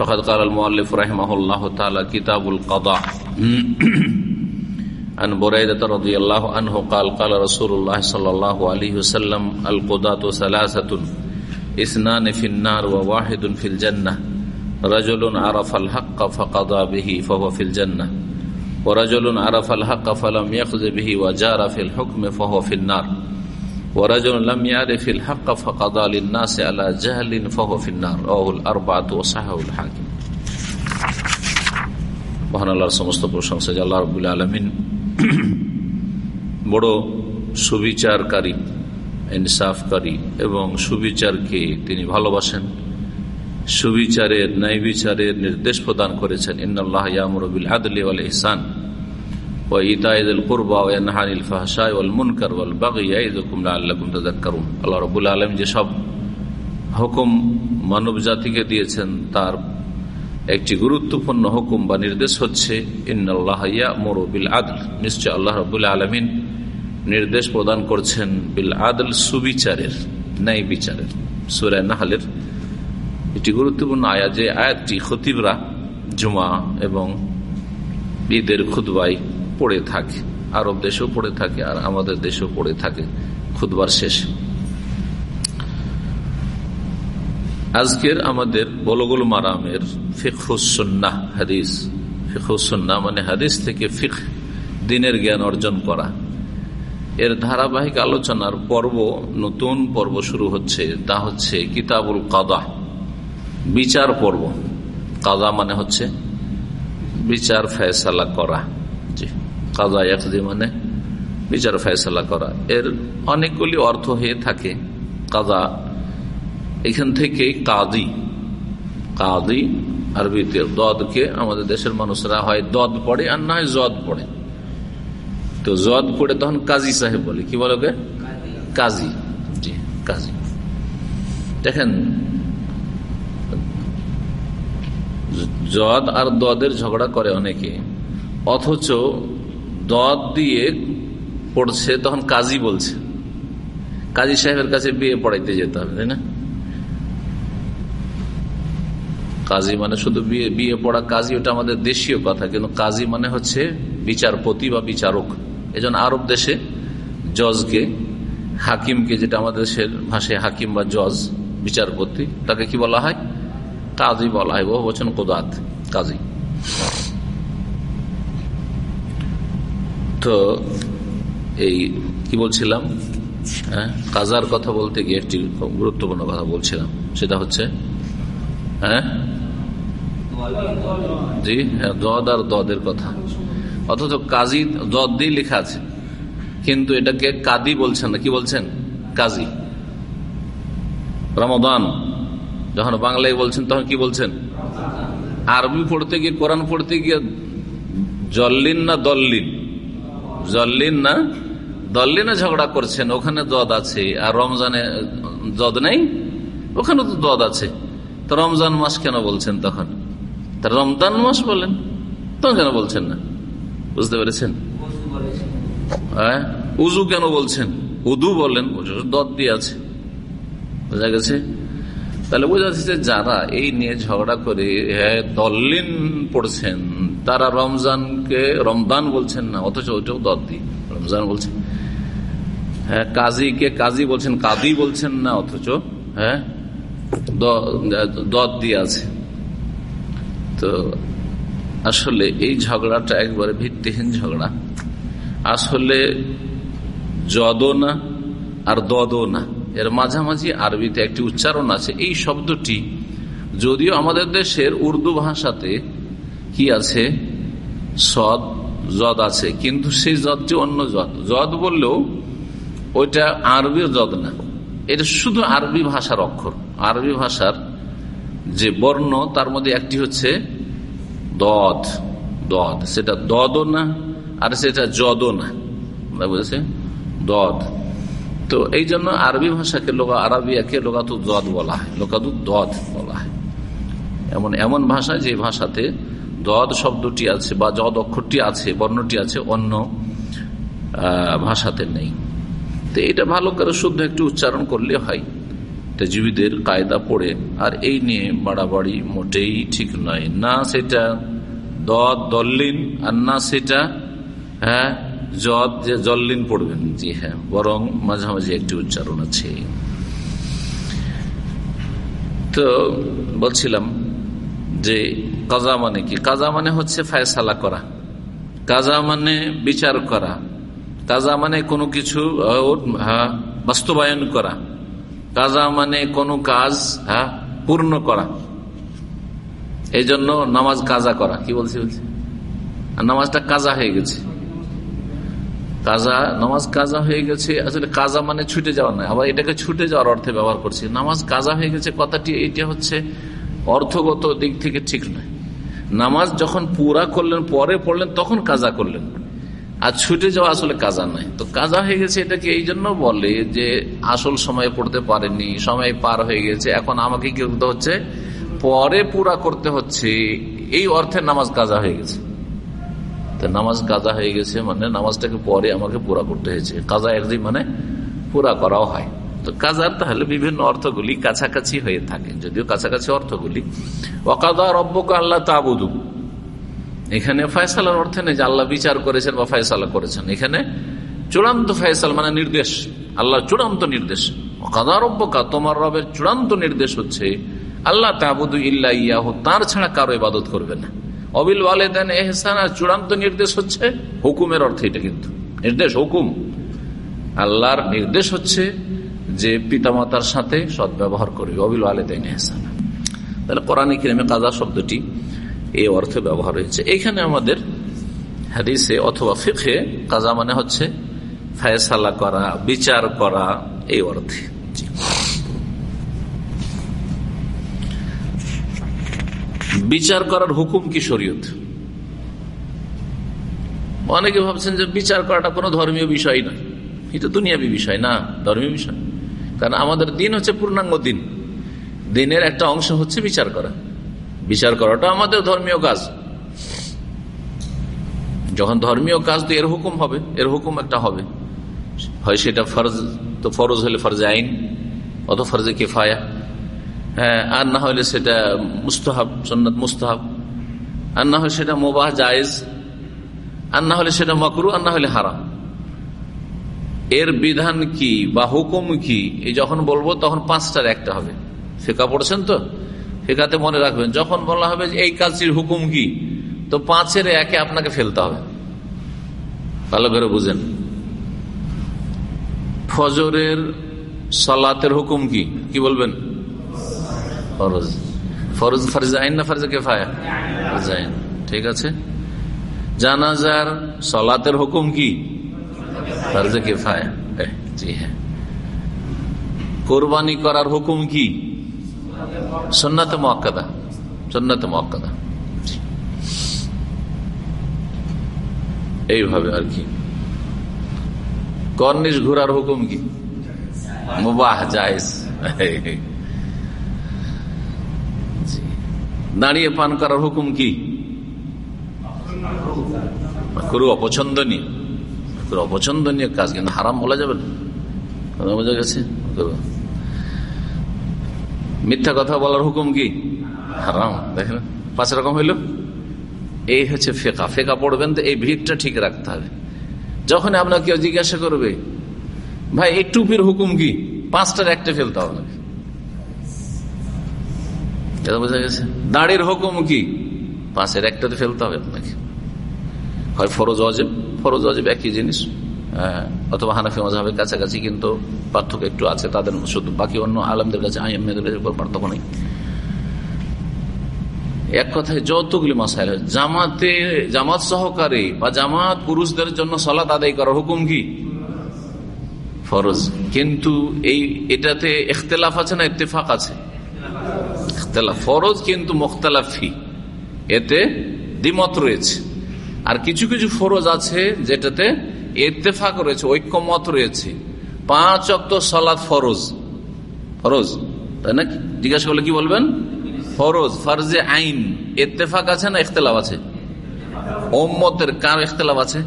فقد قال المؤلف رحمه الله تعالى كتاب القضاء عن بريدة رضي الله عنه قال قال رسول الله صلى الله عليه وسلم القضاة ثلاثة اثنان في النار وواحد في الجنة رجل عرف الحق فقضى به فهو في الجنة ورجل عرف الحق فلم يخذ به وجار في الحكم فهو في النار ورجل لم يعرف الحق فقضى للناس على جهل فهو في النار رواه الأربعة وصححه الحاكم মহান আল্লাহর সমস্ত প্রশংসা যে আল্লাহ রবুল আলমিন বড় সুবিচারকারী ইনসাফকারী এবং সুবিচারকে তিনি ভালোবাসেন সুবিচারের ন্যায় বিচারের নির্দেশ প্রদান করেছেন ইন্নআল্লাহ ইয়ামরবিল আদলি ওয়াল ইহসান আল্লাহ আলম হুকুম দিয়েছেন, তার একটি গুরুত্বপূর্ণ হুকুম বা নির্দেশ হচ্ছে বিল আদল নিশ্চয় আল্লাহ রবুল আলমিন নির্দেশ প্রদান করছেন বিল আদল সুবিচারের, ন্যায় বিচারের। সুরায় নাহালের এটি গুরুত্বপূর্ণ আয়া যে আয়াতটি খতিবরা, জুমা এবং ঈদের খুদবাই পড়ে থাকে, আরব দেশেও পড়ে থাকে আর আমাদের দেশেও পড়ে থাকে খুদবার শেষে। আজকের আমাদের বলগুল মারামের ফিকুসন্না হাদিস। ফিকুসন্না মানে হাদিস থেকে ফিক দিনের জ্ঞান অর্জন করা। এর ধারাবাহিক আলোচনার পর্ব, নতুন পর্ব শুরু হচ্ছে, তা হচ্ছে কিতাবুল কাদা, বিচার পর্ব। কাদা মানে হচ্ছে বিচার ফয়সালা করা। জি কাদা একদি মানে বিচার ফয়সালা করা। এর অনেকগুলি অর্থ হয়ে থাকে কাজা। এখান থেকে কাদি কাদি আরবিতে দদকে আমাদের দেশের মানুষরা হয় দদ পড়ে আর না হয় জদ পড়ে। তো জদ পড়ে তখন কাজী সাহেব বলে। কি বলো কাজী। জি, কাজী। দেখেন, জদ আর দদের ঝগড়া করে অনেকে। অথচ দদ দিয়ে পড়ছে, তখন কাজী বলছে। কাজী সাহেবের কাছে বিয়ে পড়াইতে যেতে হবে, তাই না? কাজী মানে শুধু বিয়ে বিয়ে পড়া কাজী, ওটা আমাদের দেশীয় কথা, কিন্তু কাজী মানে হচ্ছে বিচারপতি বা বিচারক। এজন আরব দেশে জজকে, হাকিমকে, যেটা আমাদের দেশের ভাষায় হাকিম বা জজ, বিচারপতি, তাকে কি বলা হয়? কাজী বলা হয়, বহু বচন কোদাত কাজী। তো এই, কি বলছিলাম? হ্যাঁ? কাজার কথা বলতে গিয়ে একটি গুরুত্বপূর্ণ কথা বলছিলাম। সেটা হচ্ছে হ্যাঁ? জি হ্যাঁ দদ আর দদের কথা। অথচ কাজী, দদ দিয়ে লেখা আছে। কিন্তু এটাকে কাদি বলছেন না, কি বলছেন? কাজী। রমদান। যখন বাংলায় বলছেন, তখন কি বলছেন? আরবি পড়তে গিয়ে, কোরআন পড়তে গিয়ে, জল্লিন না দল্লিন? জল্লিন না? দল্লিনে ঝগড়া করছেন, ওখানে দদ আছে। আর রমজানে দদ নেই? ওখানে তো দদ আছে। তো রমজান মাস কেন বলছেন তখন? তা রমজান মাস বলেন। তখন কেন বলছেন না? বুঝতে পেরেছেন? হ্যাঁ? উজু কেন বলছেন? উদু বলেন দদ দিয়ে আছে। বোঝা গেছে? তাহলে বোঝা যাচ্ছে যারা এই নিয়ে ঝগড়া করে দল্লিন পড়ছেন, তারা রমজানকে রমজান বলছেন না, অথচ ওইটাও দদ দি রমজান বলছেন হ্যাঁ কাজীকে কাজী বলছেন কাদি বলছেন না, অথচ হ্যাঁ দদ দিয়ে আছে। তো আসলে এই ঝগড়াটা একবারে ভিত্তিহীন ঝগড়া। আসলে যদও না আর দদও না। এর মাঝামাঝি আরবিতে একটি উচ্চারণ আছে। এই শব্দটি যদিও আমাদের দেশের উর্দু ভাষাতে কি আছে? সদ জদ আছে। কিন্তু সেই জদটি অন্য জদ জদ বললেও ওইটা আরবি জদ না। এটা শুধু আরবি ভাষার অক্ষর। আরবি ভাষার যে বর্ণ, তার মধ্যে একটি হচ্ছে দদ। দদ। সেটা দদও না, আর সেটা যদও না। বুঝেছে দদ। তো এই জন্য আরবি ভাষাকে লোক আরবিয়াকে লোকাতু দদ বলা হয় লোকাতু দদ বলা হয়। এমন এমন ভাষা যে ভাষাতে দদ শব্দটি আছে বা যদ অক্ষরটি আছে, বর্ণটি আছে, অন্য ভাষাতে নেই। তো এটা ভালো করে শুদ্ধ একটু উচ্চারণ করলে হয়। জীবীদের কায়দা পড়ে, আর এই নিয়ে বাড়াবাড়ি মোটেই ঠিক নয়। না সেটা দদ দল্লিন, আর না সেটা হ্যাঁ জদ যে জল্লিন পড়বেন। জি হ্যাঁ বরং মাঝামাঝি একটি উচ্চারণ আছে। তো বলছিলাম যে কাজা মানে কি? কাজা মানে হচ্ছে ফায়সালা করা। কাজা মানে বিচার করা। কাজা মানে কোনো কিছু হ্যাঁ, বাস্তবায়ন করা। কাজা মানে কোনো কাজ হ্যাঁ পূর্ণ করা। এই জন্য নামাজ কাজা করা। কি বলছি বলছি? নামাজটা কাজা হয়ে গেছে। কাজা, নামাজ কাজা হয়ে গেছে। আসলে কাজা মানে ছুটে যাওয়া নয়। আবার এটাকে ছুটে যাওয়ার অর্থে ব্যবহার করছি। নামাজ কাজা হয়ে গেছে, কথাটি এটা হচ্ছে অর্থগত দিক থেকে ঠিক নয়। নামাজ যখন পুরা করলেন, পরে পড়লেন, তখন কাজা করলেন। আর ছুটে যাওয়া আসলে কাজা নাই তো কাজা হয়ে গেছে এটাকে এই জন্য বলে যে আসল সময় পড়তে পারেনি সময় পার হয়ে গেছে। এখন আমাকে কি করতে হচ্ছে? পরে পুরা করতে হচ্ছে। এই অর্থে নামাজ কাজা হয়ে গেছে। নামাজ কাজা হয়ে গেছে মানে নামাজটাকে পরে আমাকে পুরা করতে হয়েছে। কাজা একদিন মানে পুরা করাও হয়। তো কাজার তাহলে বিভিন্ন অর্থগুলি কাছাকাছি হয়ে থাকে। যদিও কাছাকাছি অর্থগুলি। ওকাদা রব্বক আল্লাহ তাবুদু। এখানে ফয়সালার অর্থে নেই যে আল্লাহ বিচার করেছেন বা ফয়সালা করেছেন। এখানে চূড়ান্ত ফয়সাল মানে নির্দেশ। আল্লাহ চূড়ান্ত নির্দেশ। ওকাদা রব্বকা, তোমার রবের চূড়ান্ত নির্দেশ হচ্ছে আল্লাহ তাবুদু ইল্লা ইয়াহ, তার ছাড়া কারও ইবাদত করবে না। অবিল ওয়ালেদান এহসান আর চূড়ান্ত নির্দেশ হচ্ছে হুকুমের অর্থে এটা কিন্তু। নির্দেশ, হুকুম। আল্লাহর নির্দেশ হচ্ছে যে পিতামাতার সাথে সদ্ব্যবহার করবে অবিল ওয়ালেদান এহসান। তাহলে কোরআন কিরমে কাজা শব্দটি এই অর্থে ব্যবহার হয়েছে। এখানে আমাদের হাদিসে অথবা ফিখে কাজা মানে হচ্ছে ফায়সালা করা, বিচার করা, এই অর্থে। বিচার করার হুকুম কি শরীয়ত? অনেকে ভাবছেন যে বিচার করাটা কোনো ধর্মীয় বিষয় নয় এটা দুনিয়াবি বিষয়। না, ধর্মীয় বিষয়। কারণ আমাদের দিন হচ্ছে পূর্ণাঙ্গ দিন। দিনের একটা অংশ হচ্ছে বিচার করা। বিচার করাটা আমাদের ধর্মীয় কাজ। যখন ধর্মীয় কাজ তো এর হুকুম হবে, এর হুকুম একটা হবে। হয় সেটা ফরজ, তো ফরজ হলে ফরজে আইন অত ফরজে কেফায়া। হ্যাঁ আর না হলে সেটা মুস্তাহাব সন্ন্যত মুস্তাহাব। আর না হলে সেটা মোবাহ, জায়েজ। আর না হলে সেটা মকরু, আর না হলে হারাম। এর বিধান কি বা হুকুম কি, এই যখন বলব তখন পাঁচটার একটা হবে। ফেকা পড়ছেন তো? ফেকাতে মনে রাখবেন, যখন বলা হবে যে এই কাজটির হুকুম কি, তো পাঁচের একে আপনাকে ফেলতে হবে। ভালো করে বুঝেন। ফজরের সালাতের হুকুম কি? কি বলবেন? ফরজ। ফরজ ফরজ আইন না ফরজ কেফায়া? ঠিক আছে? জানাজার সলাতের হুকুম কি? ফরজ কেফায়া। জি হ্যাঁ। কোরবানি করার হুকুম কি? সন্ন্যত মক্কাদা সন্ন্যত মক্কাদা এইভাবে আর কি। কর্নিশ ঘোরার হুকুম কি? মুবাহ, জায়েজ। দাঁড়িয়ে পান করার হুকুম কি? করু অপছন্দনীয়। অপছন্দনীয় কাজ, কিন্তু হারাম বলা যাবে না। বোঝা গেছে? মিথ্যা কথা বলার হুকুম কি? হারাম। দেখেন, পাঁচ রকম হইল। এই হচ্ছে ফেকা। ফেকা পড়বেন তো এই ভিড়টা ঠিক রাখতে হবে। যখন আপনার কেউ জিজ্ঞাসা করবে, ভাই, এই টুপির হুকুম কি? পাঁচটার একটা ফেলতে হবে বোঝা দাঁড়ির হুকুম কি? পাশের একটাতে ফেলতে হবে আপনাকে। হয় ফরজ অজেব ফরজ অজেব একই জিনিস হ্যাঁ, অথবা হানাফি মজাহের কাছাকাছি কিন্তু পার্থক্য একটু আছে তাদের শুধু বাকি অন্য আলমদের কাছে আহমেদের কাছে পার্থক্য নেই। এক কথায় যতগুলি মাসাইল জামাতে জামাত সহকারে বা জামাত পুরুষদের জন্য সলাত আদায় করার হুকুম কি? ফরজ। কিন্তু এই এটাতে এখতেলাফ আছে না ইত্তেফাক আছে? ফরজ কিন্তু মোখতালাফি। এতে দ্বিমত রয়েছে। আর কিছু কিছু ফরজ আছে যেটাতে ইত্তেফাক রয়েছে, ঐক্যমত রয়েছে। পাঁচ অক্ত সালাদ ফরজ। ফরজ, তাই না? জিজ্ঞাসা করলে কি বলবেন? ফরজ, ফরজে আইন। ইত্তেফাক আছে না ইখতলাফ আছে? ওম্মতের কার ইখতলাফ আছে?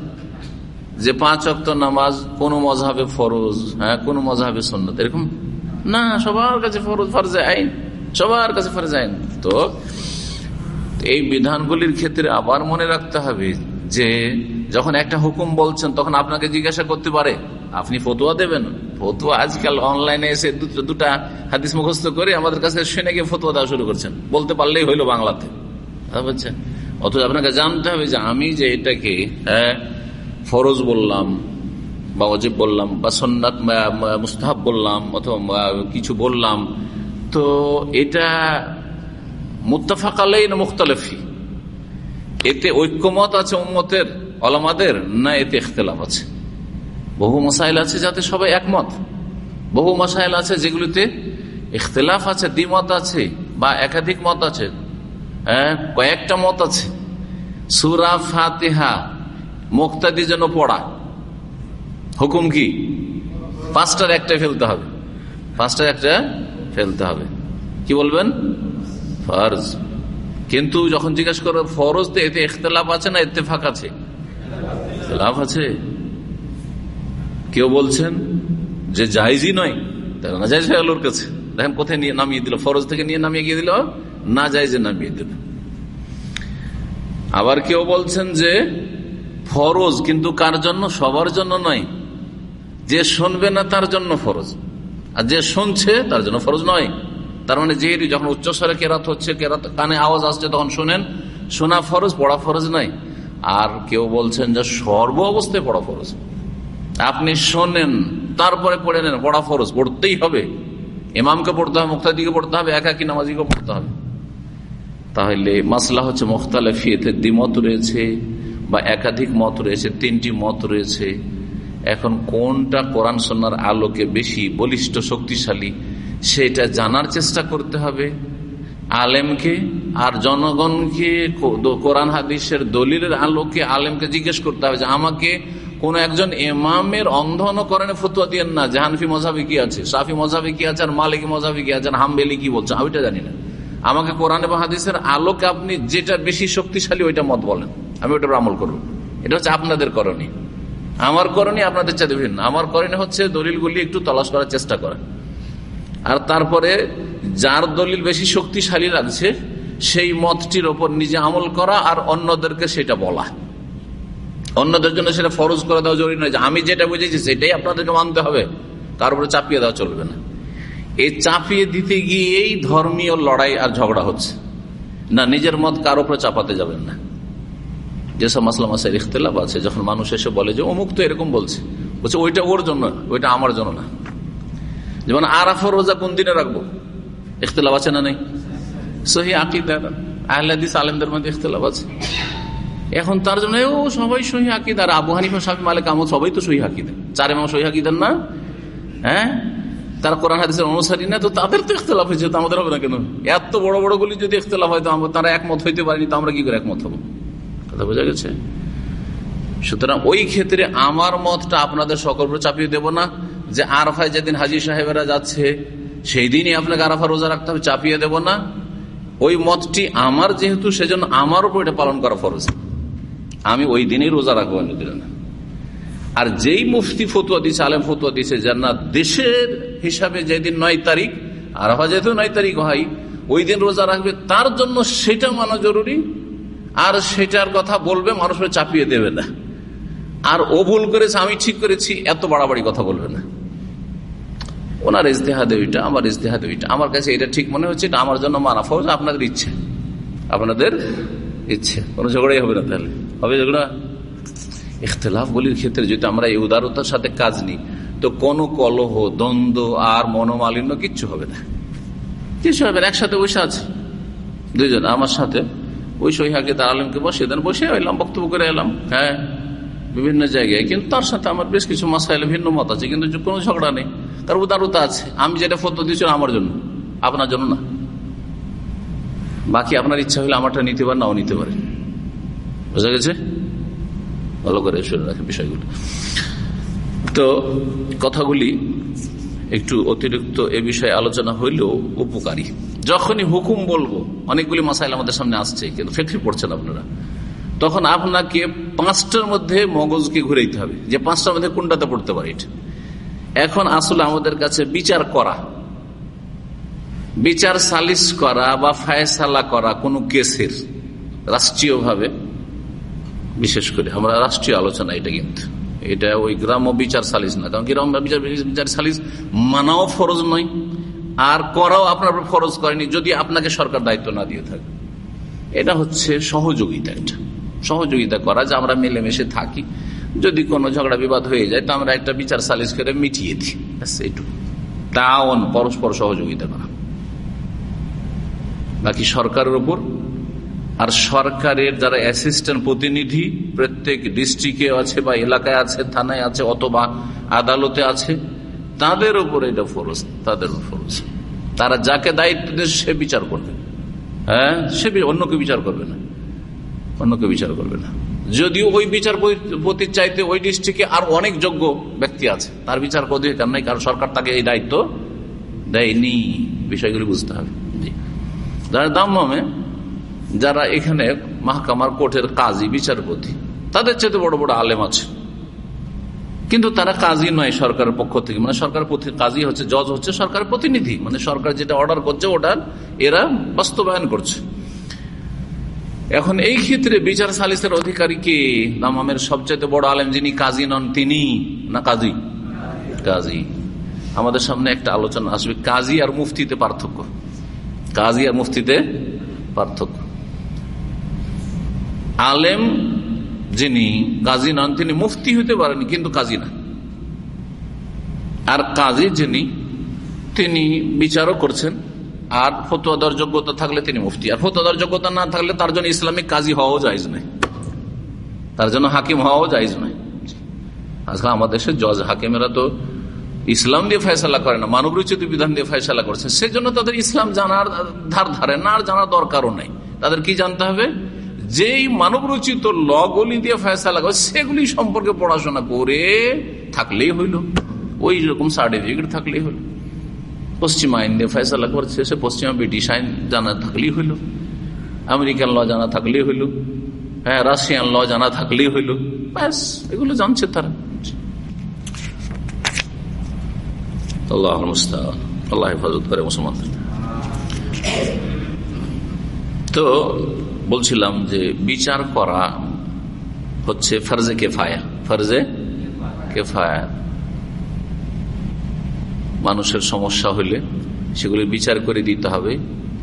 যে পাঁচ অক্ত নামাজ কোন মজাবে ফরজ হ্যাঁ কোন মজাবে সন্ন্যত এরকম? না, সবার কাছে ফরজ, ফরজে আইন। সবার কাছে ফরজে আইন তো এই বিধানগুলির ক্ষেত্রে আবার মনে রাখতে হবে যে, যখন একটা হুকুম বলছেন, তখন আপনাকে জিজ্ঞাসা করতে পারে, আপনি ফতুয়া দেবেন? ফতুয়া আজকাল অনলাইনে এসে দুটা হাদিস মুখস্থ করে আমাদের কাছে শুনে গিয়ে ফতুয়া দেওয়া শুরু করছেন। বলতে পারলেই হইল বাংলাতে। বুঝছেন অথচ আপনাকে জানতে হবে যে, আমি যে এটাকে হ্যাঁ ফরজ বললাম, বা অজিব বললাম, বা সন্ন্যাত মুস্তাহাব বললাম, অথবা কিছু বললাম তো এটা মুতাফাকালেই না মুখতালেফি। এতে ঐক্যমত আছে উম্মতের অলমাদের না এতে ইখতলাফ আছে? বহু মশাইল আছে যাতে সবাই একমত। বহু মশাইল আছে যেগুলিতে ইখতলাফ আছে, দ্বিমত আছে, বা একাধিক মত আছে। হ্যাঁ কয়েকটা মত আছে। সুরা ফাতেহা, মুক্তাদি যেন পড়া। হুকুম কি? পাঁচটার একটা ফেলতে হবে। পাঁচটার একটা ফেলতে হবে। কি বলবেন? ফরজ। কিন্তু যখন জিজ্ঞেস করো ফরজ তো এতে ইখতলাফ আছে না ইত্তেফাক আছে? লাভ আছে। কেউ বলছেন যে জায়জই নয় তাহলে না জায়জ হয়ে কাছে। দেখেন কোথায় নিয়ে নামিয়ে দিল, ফরজ থেকে নিয়ে নামিয়ে গিয়ে দিল না জায়জে নামিয়ে দিল। আবার কেউ বলছেন যে ফরজ, কিন্তু কার জন্য? সবার জন্য নয়। যে শুনবে না, তার জন্য ফরজ। আর যে শুনছে, তার জন্য ফরজ নয়। তার মানে যে যখন উচ্চস্বরে কেরাত হচ্ছে, কেরাত কানে আওয়াজ আসছে, তখন শোনেন, শোনা ফরজ, পড়া ফরজ নাই। আর কেউ বলছেন যে সর্ব অবস্থায় পড়া ফরজ। আপনি শোনেন, তারপরে পড়ে নেন, পড়া ফরজ, পড়তেই হবে। ইমামকে পড়তে হবে, মুক্তাদিকে পড়তে হবে, একাকি নামাজিকে পড়তে হবে। তাহলে মাসলা হচ্ছে মুখতালেফিয়েতে দ্বিমত রয়েছে, বা একাধিক মত রয়েছে, তিনটি মত রয়েছে। এখন কোনটা কোরআন সন্ন্যার আলোকে বেশি বলিষ্ঠ শক্তিশালী, সেটা জানার চেষ্টা করতে হবে। আলেমকে আর জনগণকে কোরআন হাদিসের দলিলের আলোকে আলেমকে জিজ্ঞেস করতে হবে যে আমাকে কোন একজন এমামের অন্ধন করেন, ফতুয়া দিয়ে না জাহানফি মজাবি কি আছে, সাফি মজাবি কি আছে, আর মালিক মজাবি কি আছে হামবেলি কি বলছে, আমি জানি না। আমাকে কোরআন এবং হাদিসের আলোকে আপনি যেটা বেশি শক্তিশালী ওইটা মত বলেন, আমি ওইটার আমল করব। এটা হচ্ছে আপনাদের করণী আমার করণী আপনাদের চাইতে ভিন্ন। আমার করণী হচ্ছে দলিলগুলি একটু তলাশ করার চেষ্টা করা। আর তারপরে যার দলিল বেশি শক্তিশালী লাগছে, সেই মতটির ওপর নিজে আমল করা আর অন্যদেরকে সেটা বলা। অন্যদের জন্য সেটা ফরজ করে দেওয়া জরুরি নয় যে আমি যেটা বুঝেছি সেটাই আপনাদেরকে মানতে হবে, কার উপরে চাপিয়ে দেওয়া চলবে না। এই চাপিয়ে দিতে গিয়েই ধর্মীয় লড়াই আর ঝগড়া হচ্ছে। না, নিজের মত কার উপরে চাপাতে যাবেন না। যেসব মাসলাম মাসের ইখতলাফ আছে, যখন মানুষ এসে বলে যে, অমুক তো এরকম বলছে। বলছে, ওইটা ওর জন্য ওইটা আমার জন্য না। যেমন আরাফর রোজা কোন দিনে রাখব? ইখতলাফ আছে না নেই? সহি আকিদার আহলাদিস মধ্যে ইখতলাফ আছে। এখন তার জন্য ও সবাই সহি আকিদার আবু হানিফা সাহেব মালিক আমল সবাই তো সহি আকিদার চার এমাম সহি আকিদার না? হ্যাঁ? তারা কোরআন হাদিসের অনুসারী না? তো তাদের তো ইখতলাফ হয়েছে, তো আমাদের হবে না কেন? এত বড় বড় গুলি যদি ইখতলাফ হয়, তো তারা একমত হইতে পারেনি, তো আমরা কি করে একমত হব? কথা বোঝা গেছে? সুতরাং ওই ক্ষেত্রে আমার মতটা আপনাদের সকল চাপিয়ে দেব না যে আরফায় যেদিন হাজির সাহেবেরা যাচ্ছে, সেই দিনই আপনাকে আরাফা রোজা রাখতে হবে, চাপিয়ে দেব না। ওই মতটি আমার যেহেতু, সেজন্য আমার উপর এটা পালন করা ফরজ। আমি ওই দিনই রোজা রাখব না আর যেই মুফতি ফতুয়া দিছে, আলেম ফতুয়া দিছে না দেশের হিসাবে যেদিন নয় তারিখ, আরাফা যেহেতু নয় তারিখ হয়, ওই দিন রোজা রাখবে, তার জন্য সেটা মানা জরুরি। আর সেটার কথা বলবে মানুষ চাপিয়ে দেবে না। আর ও ভুল করেছে, আমি ঠিক করেছি, এত বাড়াবাড়ি কথা বলবে না। ওনার ইজতেহাদ ওইটা, আমার ইজতেহাদ ওইটা। আমার কাছে এটা ঠিক মনে হচ্ছে, এটা আমার জন্য মানা ফৌজ আপনাদের ইচ্ছে। আপনাদের ইচ্ছে। কোনো ঝগড়াই হবে না তাহলে। হবে ঝগড়া? ইখতলাফগুলির ক্ষেত্রে যদি আমরা এই উদারতার সাথে কাজ নিই, তো কোনো কলহ, দ্বন্দ্ব আর মনোমালিন্য কিচ্ছু হবে না। কিছু হবে না, একসাথে বসে আছে। দুইজন, আমার সাথে। ওই সহিহাকে তার আলমকে বসে দেন বসে এলাম, বক্তব্য করে এলাম। হ্যাঁ বিভিন্ন জায়গায়। কিন্তু তার সাথে আমার বেশ কিছু মাসাইলে ভিন্ন মত আছে, কিন্তু কোনো ঝগড়া নেই। তার উদারতা আছে। আমি যেটা ফতো দিয়েছি আমার জন্য, আপনার জন্য না। বাকি আপনার ইচ্ছা হলে আমারটা নিতে পারেন নাও নিতে পারেন বোঝা গেছে? ভালো করে শুনে রাখেন বিষয়গুলো। তো কথাগুলি একটু অতিরিক্ত এ বিষয়ে আলোচনা হইলেও উপকারী। যখনই হুকুম বলব, অনেকগুলি মাসাইল আমাদের সামনে আসছে, কিন্তু ফেকরি পড়ছেন আপনারা। তখন আপনাকে পাঁচটার মধ্যে মগজকে ঘুরাইতে হবে, যে পাঁচটার মধ্যে কোনটাতে পড়তে পারে এখন আসলে আমাদের কাছে বিচার করা, বিচার সালিস করা বা ফায়সালা করা কোনো কেসের রাষ্ট্রীয়ভাবে, বিশেষ করে আমরা রাষ্ট্রীয় আলোচনা এটা কিন্তু। এটা ওই গ্রাম্য বিচার সালিস না, কারণ গ্রাম্য বিচার বিচার সালিস মানাও ফরজ নয় আর করাও আপনার ফরজ করেনি যদি আপনাকে সরকার দায়িত্ব না দিয়ে থাকে। এটা হচ্ছে সহযোগিতা এটা। সহযোগিতা করা যে আমরা মিলেমিশে থাকি। যদি কোনো ঝগড়া বিবাদ হয়ে যায় তো আমরা একটা বিচার সালিস করে মিটিয়ে দিই। এইটুকু তাওন পরস্পর সহযোগিতা করা। বাকি সরকারের ওপর আর সরকারের যারা অ্যাসিস্ট্যান্ট প্রতিনিধি, প্রত্যেক ডিস্ট্রিক্টে আছে বা এলাকায় আছে, থানায় আছে অথবা আদালতে আছে তাদের উপর এটা ফরজ, তাদের ফরজ। তারা যাকে দায়িত্ব দেয় সে বিচার করবে। হ্যাঁ? সে অন্যকে বিচার করবে না। অন্যকে বিচার করবে না। যদিও ওই বিচারপতির চাইতে ওই ডিস্ট্রিক্টে আর অনেক যোগ্য ব্যক্তি আছে, তার বিচার অধিকার নাই কারণ সরকার তাকে এই দায়িত্ব দেয়নি, বিষয়গুলি বুঝতে হবে। যারা যারা এখানে মাহকামার কোর্টের কাজী, বিচারপতি, তাদের চেয়ে বড় বড় আলেম আছে। কিন্তু তারা কাজী নয় সরকারের পক্ষ থেকে। মানে সরকার কাজী হচ্ছে, জজ হচ্ছে সরকারের প্রতিনিধি। মানে সরকার যেটা অর্ডার করছে ওটার এরা বাস্তবায়ন করছে। এখন এই ক্ষেত্রে বিচার সালিসের অধিকারী কে? দামামের সবচেয়ে বড় আলেম যিনি কাজী নন তিনি? না কাজী? কাজী। আমাদের সামনে একটা আলোচনা আসবে। কাজী আর মুফতিতে পার্থক্য। কাজী আর মুফতিতে পার্থক্য। আলেম যিনি কাজী নন, তিনি মুফতি হতে পারেন কিন্তু কাজী না। আর কাজী যিনি, তিনি বিচারও করছেন, আর ফতুয়াদার যোগ্যতা থাকলে তিনি মুফতি, আর ফতুয়াদার যোগ্যতা না থাকলে তার জন্য ইসলামিক কাজী হওয়াও যাইজ নাই। তার জন্য হাকিম হওয়াও যাইজ নাই। আজকাল আমাদের দেশে জজ হাকিমেরা তো ইসলাম দিয়ে ফয়সালা করে না মানব রচিত বিধান দিয়ে ফয়সালা করছে। সেজন্য তাদের ইসলাম জানার ধার ধারে না, আর জানার দরকারও নাই। তাদের কি জানতে হবে? যেই মানব রচিত লগুলি দিয়ে ফয়সালা করে সেগুলি সম্পর্কে পড়াশোনা করে থাকলেই হইল। ওই রকম সার্টিফিকেট থাকলেই হইল। পশ্চিম আইন দিয়ে ফয়সালা করছে সে পশ্চিমা ব্রিটিশ আইন জানা থাকলেই হইল। আমেরিকান ল জানা থাকলেই হইল। হ্যাঁ রাশিয়ান ল জানা থাকলেই হইল। ব্যাস, এগুলো জানছে তারা। আল্লাহ আল্লাহ হেফাজত করে মুসলমানদের। তো বলছিলাম যে বিচার করা হচ্ছে ফরজে কেফায়া ফরজে কেফায়া। মানুষের সমস্যা হলে সেগুলি বিচার করে দিতে হবে,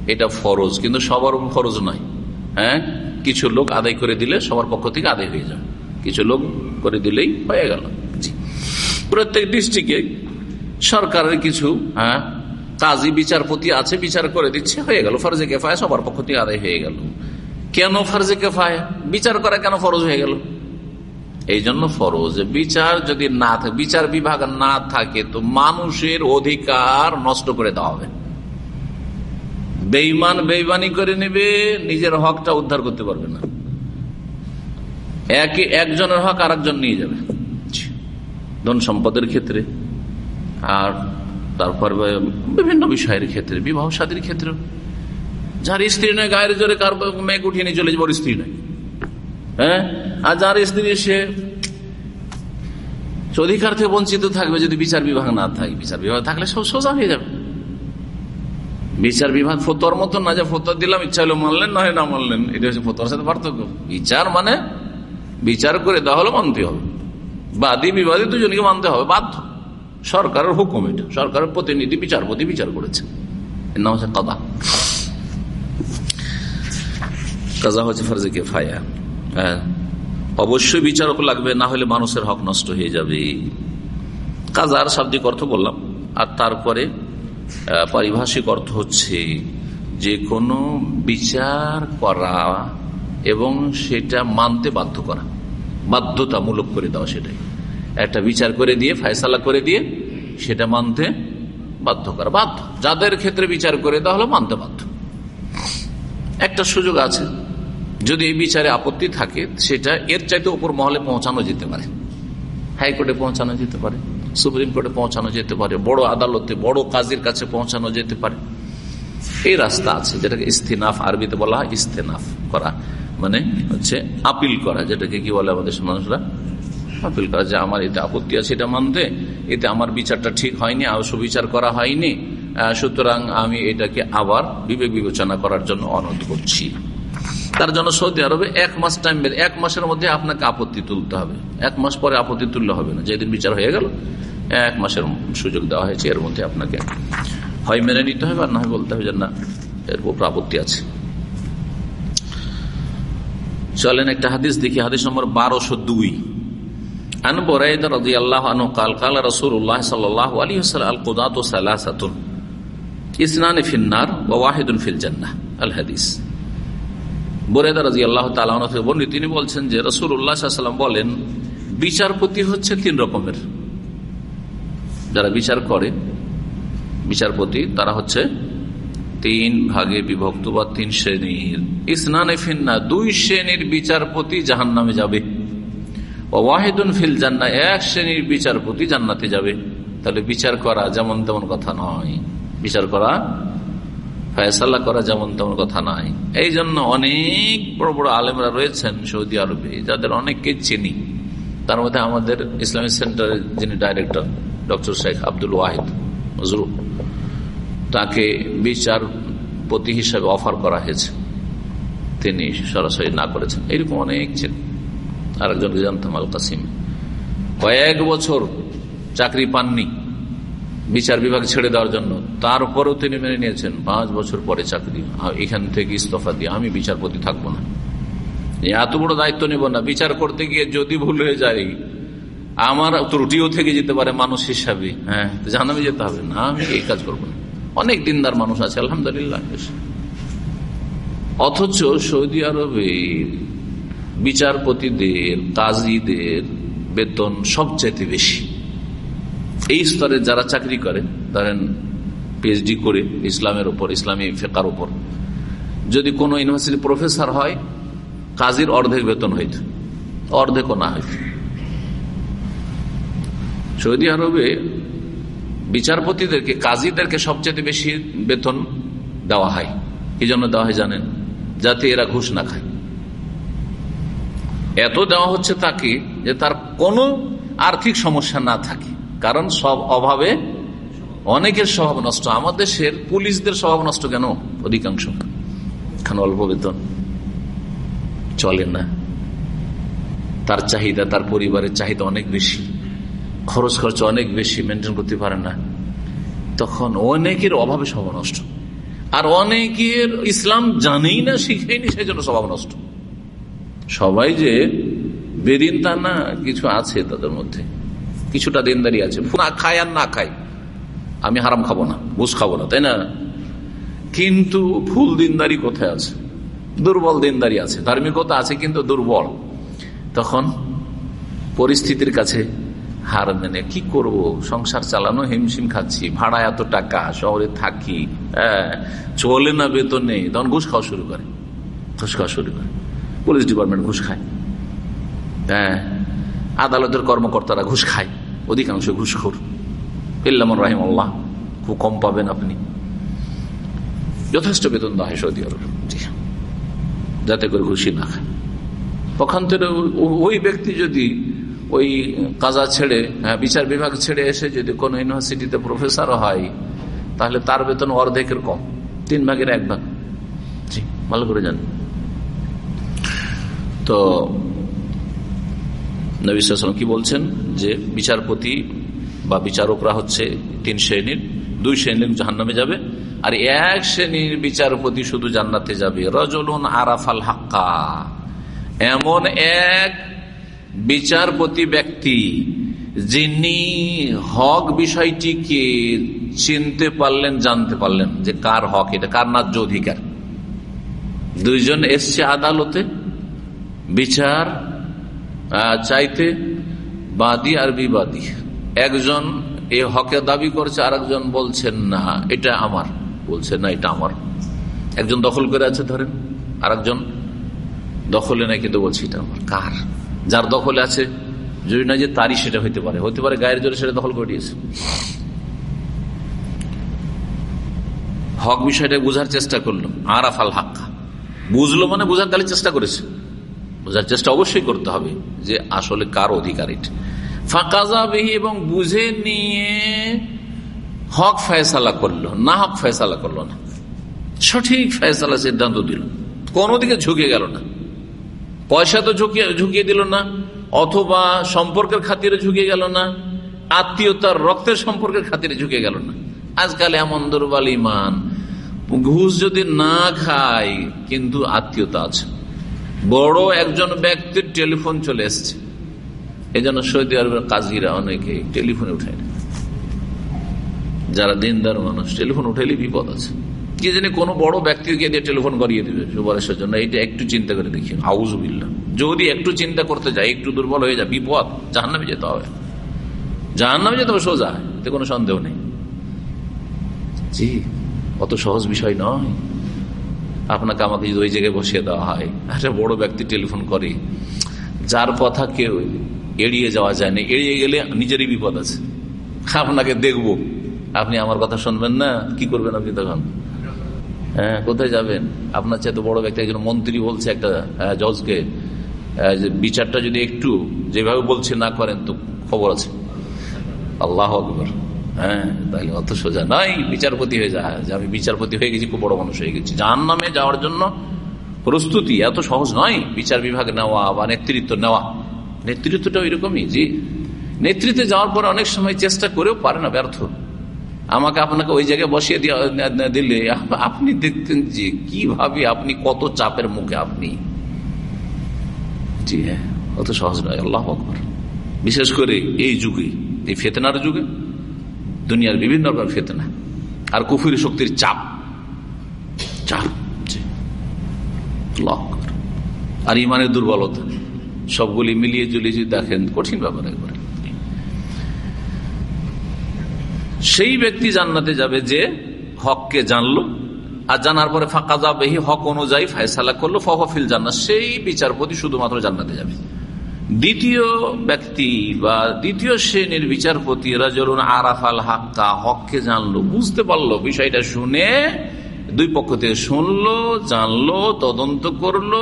এটা ফরজ, কিন্তু সবার ফরজ নয় হ্যাঁ? কিছু লোক আদায় করে দিলে সবার পক্ষ থেকে আদায় হয়ে যাবে কিছু লোক করে দিলেই হয়ে গেল। প্রত্যেক ডিস্ট্রিক্টে সরকারের কিছু হ্যাঁ? কাজী বিচারপতি আছে, বিচার করে দিচ্ছে, হয়ে গেল, ফরজে কেফায় সবার পক্ষ থেকে আদায় হয়ে গেল। কেন ফরজে কেফায়? বিচার করা কেন ফরজ হয়ে গেল? এই জন্য ফরজ। বিচার যদি না থাকে বিচার বিভাগ না থাকে, তো মানুষের অধিকার নষ্ট করে দেওয়া হবে। বেইমান বেইমানি করে নেবে, নিজের হকটা উদ্ধার করতে পারবে না। একে, একজনের হক আর একজন নিয়ে যাবে। ধন সম্পদের ক্ষেত্রে, আর তারপর বিভিন্ন বিষয়ের ক্ষেত্রে, বিবাহ সাদীর ক্ষেত্রে যার স্ত্রী নয়, গায়ের জোরে কার মেঘ উঠিয়ে নিয়ে চলে যাব স্ত্রী নয়। হ্যাঁ? আর যার স্ত্রী সে অধিকার থেকে বঞ্চিত থাকবে যদি বিচার বিভাগ না থাকে। বিচার বিভাগ থাকলে সব সোজা হয়ে যাবে। বিচার বিভাগ ফতোয়ার মতো না, যে ফতোয়া দিলাম, ইচ্ছা হলো মানলেন, না না মানলেন, এটা হচ্ছে ফতোয়ার সাথে পার্থক্য। বিচার মানে বিচার করে দেওয়া হলো, মানতে হবে। বাদী, বিবাদী দুজনকে মানতে হবে, বাধ্য। সরকারের হুকুম এটা। সরকারের প্রতিনিধি, বিচারপতি বিচার করেছে। এর নাম হচ্ছে কাদা। কাজা হচ্ছে ফরজে কে ফায়া হ্যাঁ? অবশ্যই বিচারক লাগবে, না হলে মানুষের হক নষ্ট হয়ে যাবে। কাজার শাব্দিক অর্থ বললাম। আর তারপরে পারিভাষিক অর্থ হচ্ছে যে কোনো বিচার করা এবং সেটা মানতে বাধ্য করা। বাধ্যতামূলক করে দেওয়া সেটাই। একটা বিচার করে দিয়ে, ফায়সালা করে দিয়ে, সেটা মানতে বাধ্য করা। বাধ্য। যাদের ক্ষেত্রে বিচার করে দেওয়া হলো, মানতে বাধ্য। একটা সুযোগ আছে। যদি এই বিচারে আপত্তি থাকে, সেটা এর চাইতে উপর মহলে পৌঁছানো যেতে পারে। হাইকোর্টে পৌঁছানো যেতে পারে, সুপ্রিম কোর্টে পৌঁছানো যেতে পারে, বড় আদালতে, বড় কাজের কাছে পৌঁছানো যেতে পারে। এই রাস্তা আছে যেটাকে ইস্তিনাফ, আরবিতে বলা হয় ইস্তেনাফ করা। মানে হচ্ছে আপিল করা, যেটাকে কি বলে আমাদের মানুষরা? আপিল করা যে আমার এতে আপত্তি আছে, এটা মানতে। এতে আমার বিচারটা ঠিক হয়নি সুবিচার করা হয়নি। সুতরাং আমি এটাকে আবার বিবেক বিবেচনা করার জন্য অনুরোধ করছি। তার জন্য সৌদি আরবে এক মাস টাইম বের এক মাসের মধ্যে আপনাকে আপত্তি তুলতে হবে। এক মাস পরে আপত্তি তুললে হবে না। যেদিন বিচার হয়ে গেল, এক মাসের সুযোগ দেওয়া হয়েছে, এর মধ্যে আপনাকে হয় মেনে নিতে হবে আর না হয় বলতে হবে যে না, এর উপর আপত্তি আছে। চলেন একটা হাদিস দেখি। হাদিস নম্বর বারোশো দুই। আন আলী আল ইসনান ফিন্নার ফিল জান্নাহ আল হাদিস বরেদা রাজি আল্লাহ তিনি বলছেন যে রসুল উল্লাহাম বলেন, বিচারপতি হচ্ছে তিন রকমের। যারা বিচার করে, বিচারপতি, তারা হচ্ছে তিন ভাগে বিভক্ত বা তিন শ্রেণির। ইসনানে ফিন্না, দুই শ্রেণির বিচারপতি জাহান নামে যাবে ওয়াহিদুন ফিল জান্না এক শ্রেণির বিচারপতি জান্নাতে যাবে। তাহলে বিচার করা যেমন তেমন কথা নয়। বিচার করা ফয়সাল্লা করা যেমন তেমন কথা নাই। এই জন্য অনেক বড় বড় আলেমরা রয়েছেন সৌদি আরবে, যাদের অনেককে চিনি। তার মধ্যে আমাদের ইসলামিক সেন্টারের যিনি ডাইরেক্টর, ডক্টর শেখ আব্দুল ওয়াহিদ নজরু তাকে বিচারপতি হিসাবে অফার করা হয়েছে। তিনি সরাসরি না করেছেন। এরকম অনেক ছিলেন আরেকজনকে জানতাম আল কাসিম। কয়েক বছর চাকরি পাননি, বিচার বিভাগ ছেড়ে দেওয়ার জন্য। তারপরেও তিনি মেনে নিয়েছেন, পাঁচ বছর পরে চাকরি। এখান থেকে ইস্তফা দিয়ে আমি বিচারপতি থাকব না। এত বড় দায়িত্ব নেব না। বিচার করতে গিয়ে যদি ভুল হয়ে যায়, আমার ত্রুটিও থেকে যেতে পারে মানুষ হিসাবে। হ্যাঁ জানাবে যেতে হবে না। আমি এই কাজ করব না। অনেক দিনদার মানুষ আছে, আলহামদুলিল্লাহ। অথচ সৌদি আরবে বিচারপতিদের কাজীদের বেতন সবচাইতে বেশি। এই স্তরে যারা চাকরি করে, ধরেন পিএইচডি করে ইসলামের উপর, ইসলামী ফেকার উপর। যদি কোনো ইউনিভার্সিটি প্রফেসর হয়, কাজীর অর্ধেক বেতন হইত। অর্ধেকও না হইত। সৌদি আরবে বিচারপতিদেরকে, কাজীদেরকে সবচেয়ে বেশি বেতন দেওয়া হয়। কি জন্য দেওয়া হয় জানেন? যাতে এরা ঘুষ না খায়। এত দেওয়া হচ্ছে তাকে যে তার কোনো আর্থিক সমস্যা না থাকে। কারণ সব অভাবে অনেকের স্বভাব নষ্ট। আমাদের দেশের পুলিশদের স্বভাব নষ্ট কেন? অধিকাংশ। খান অল্প বেতন। চলে না। তার চাহিদা, তার পরিবারের চাহিদা অনেক বেশি। খরচ খরচ অনেক বেশি মেনটেন করতে পারে না। তখন অনেকের অভাবে স্বভাব নষ্ট। আর অনেকের ইসলাম জানেই না শিখেনি সেই জন্য স্বভাব নষ্ট। সবাই যে বেদিন তা না, কিছু আছে তাদের মধ্যে। কিছুটা দিনদারি আছে। খায় আর না খায়। আমি হারাম খাব না বুঝ খাব না তাই না? কিন্তু ফুল দিনদারি কোথায় আছে? দুর্বল দিনদারি আছে ধার্মিকতা আছে কিন্তু দুর্বল। তখন পরিস্থিতির কাছে হার মেনে কি করব? সংসার চালানো হিমশিম খাচ্ছি ভাড়া এত টাকা শহরে থাকি হ্যাঁ, চলে না বেতনে তখন ঘুষ খাওয়া শুরু করে ঘুষ খাওয়া শুরু করে। পুলিশ ডিপার্টমেন্ট ঘুষ খায়। হ্যাঁ আদালতের কর্মকর্তারা ঘুষ খায় অধিকাংশ ঘুষখোর। ইল্লামন রাহিম আল্লাহ খুব কম পাবেন আপনি। যথেষ্ট বেতন দেওয়া হয় সৌদি আরব। যাতে করে ঘুষি না খায়। পক্ষান্তরে ওই ব্যক্তি যদি ওই কাজা ছেড়ে হ্যাঁ, বিচার বিভাগ ছেড়ে এসে যদি কোনো ইউনিভার্সিটিতে প্রফেসর হয় তাহলে তার বেতন অর্ধেকের কম। তিন ভাগের এক ভাগ। জি। ভালো করে জানেন। তো নবীলাম কি বলছেন? যে বিচারপতি বা বিচারকরা হচ্ছে তিন শ্রেণির, দুই শ্রেণির জাহান্নামে যাবে। আর এক শ্রেণির বিচারপতি শুধু জান্নাতে যাবে। রজলুন আরাফাল হাক্কা। এমন এক বিচারপতি ব্যক্তি যিনি হক বিষয়টিকে চিনতে পারলেন, জানতে পারলেন যে কার হক এটা, কার ন্যায্য অধিকার। দুইজন এসছে আদালতে, বিচার চাইতে বাদী আর বিবাদী। একজন এ হকে দাবি করছে আর একজন বলছেন না, এটা আমার। বলছে, না, এটা আমার। একজন দখল করে আছে, ধরেন। আর একজন দখলে নাই, কিন্তু বলছি এটা আমার। কার? যার দখলে আছে, যদি না যে তারই সেটা হইতে পারে। হতে পারে গায়ের জোরে সেটা দখল করিয়েছে হক বিষয়টা বোঝার চেষ্টা করল। আরাফাল হাক্কা বুঝলো মানে বোঝার তাহলে চেষ্টা করেছে। বোঝার চেষ্টা অবশ্যই করতে হবে যে আসলে কার অধিকার এটা। ফাঁকা বেহি এবং বুঝে নিয়ে হক ফয়সালা করল, না হক ফয়সালা করল না। সঠিক ফয়সালা সিদ্ধান্ত দিল। কোনো দিকে ঝুঁকে গেল না। পয়সা তো ঝুঁকিয়ে ঝুঁকিয়ে দিল না, অথবা সম্পর্কের খাতিরে ঝুঁকে গেল না, আত্মীয়তার রক্তের সম্পর্কের খাতিরে ঝুঁকে গেল না। আজকাল এমন দুর্বল ইমান। ঘুষ যদি না খায়, কিন্তু আত্মীয়তা আছে। বড় একজন ব্যক্তির টেলিফোন চলে এসছে। এই জন্য সৌদি আরবের কাজীরা অনেকে টেলিফোনে উঠায় না। যারা দিনদার মানুষ, টেলিফোন উঠাইলে বিপদ আছে। কি জানি কোনো বড় ব্যক্তিকে দিয়ে টেলিফোন করিয়ে দিবে সুপারিশের জন্য। এইটা একটু চিন্তা করে দেখি। হাউজ বিল্লা যদি একটু চিন্তা করতে যায় একটু দুর্বল হয়ে যায়, বিপদ। জাহান্নামে যেতে হবে। জাহান্নামে যেতে হবে সোজা। এতে কোনো সন্দেহ নেই। জি, অত সহজ বিষয় নয়। আপনাকে আমাকে যদি ওই জায়গায় বসিয়ে দেওয়া হয় একটা বড় ব্যক্তি টেলিফোন করে। যার কথা কেউ এড়িয়ে যাওয়া যায় না। এড়িয়ে গেলে নিজেরই বিপদ আছে। আপনাকে দেখব। আপনি আমার কথা শুনবেন না? কি করবেন আপনি তখন? হ্যাঁ কোথায় যাবেন? আপনার চেয়ে বড় ব্যক্তি একজন মন্ত্রী বলছে একটা জজকে। বিচারটা যদি একটু যেভাবে বলছে না করেন তো খবর আছে। আল্লাহ আকবর। হ্যাঁ তাহলে অত সোজা নয় বিচারপতি হয়ে যে। আমি বিচারপতি হয়ে গেছি, খুব বড় মানুষ হয়ে গেছি। যার নামে যাওয়ার জন্য প্রস্তুতি এত সহজ নয়। বিচার বিভাগ নেওয়া বা নেতৃত্ব নেওয়া। নেতৃত্বটা এরকমই জি নেতৃত্বে যাওয়ার পরে অনেক সময় চেষ্টা করেও পারে না, ব্যর্থ। আমাকে আপনাকে ওই জায়গায় বসিয়ে দিলে, আপনি দেখতেন যে কীভাবে আপনি কত চাপের মুখে আপনি। জি হ্যাঁ অত সহজ নয়, আল্লাহ আকবর। বিশেষ করে এই যুগে, এই ফেতনার যুগে, দুনিয়ার বিভিন্ন রকম ফেতনা, আর কুফুরি শক্তির চাপ। চাপ আর ইমানের দুর্বলতা। সবগুলি মিলিয়ে জুলিয়ে যদি দেখেন, কঠিন ব্যাপার একবারে। সেই ব্যক্তি জান্নাতে যাবে যে হককে জানলো, আর জানার পরে ফাঁকা যাবে হক অনুযায়ী ফায়সালা করল ফহফিল জান্নাত। সেই বিচারপতি শুধুমাত্র জান্নাতে যাবে। দ্বিতীয় ব্যক্তি বা দ্বিতীয় শ্রেণির বিচারপতি রাজরুন আরাফাল হাক্কা হককে জানলো। বুঝতে পারল, বিষয়টা শুনে দুই পক্ষ থেকে শুনলো, জানলো, তদন্ত করল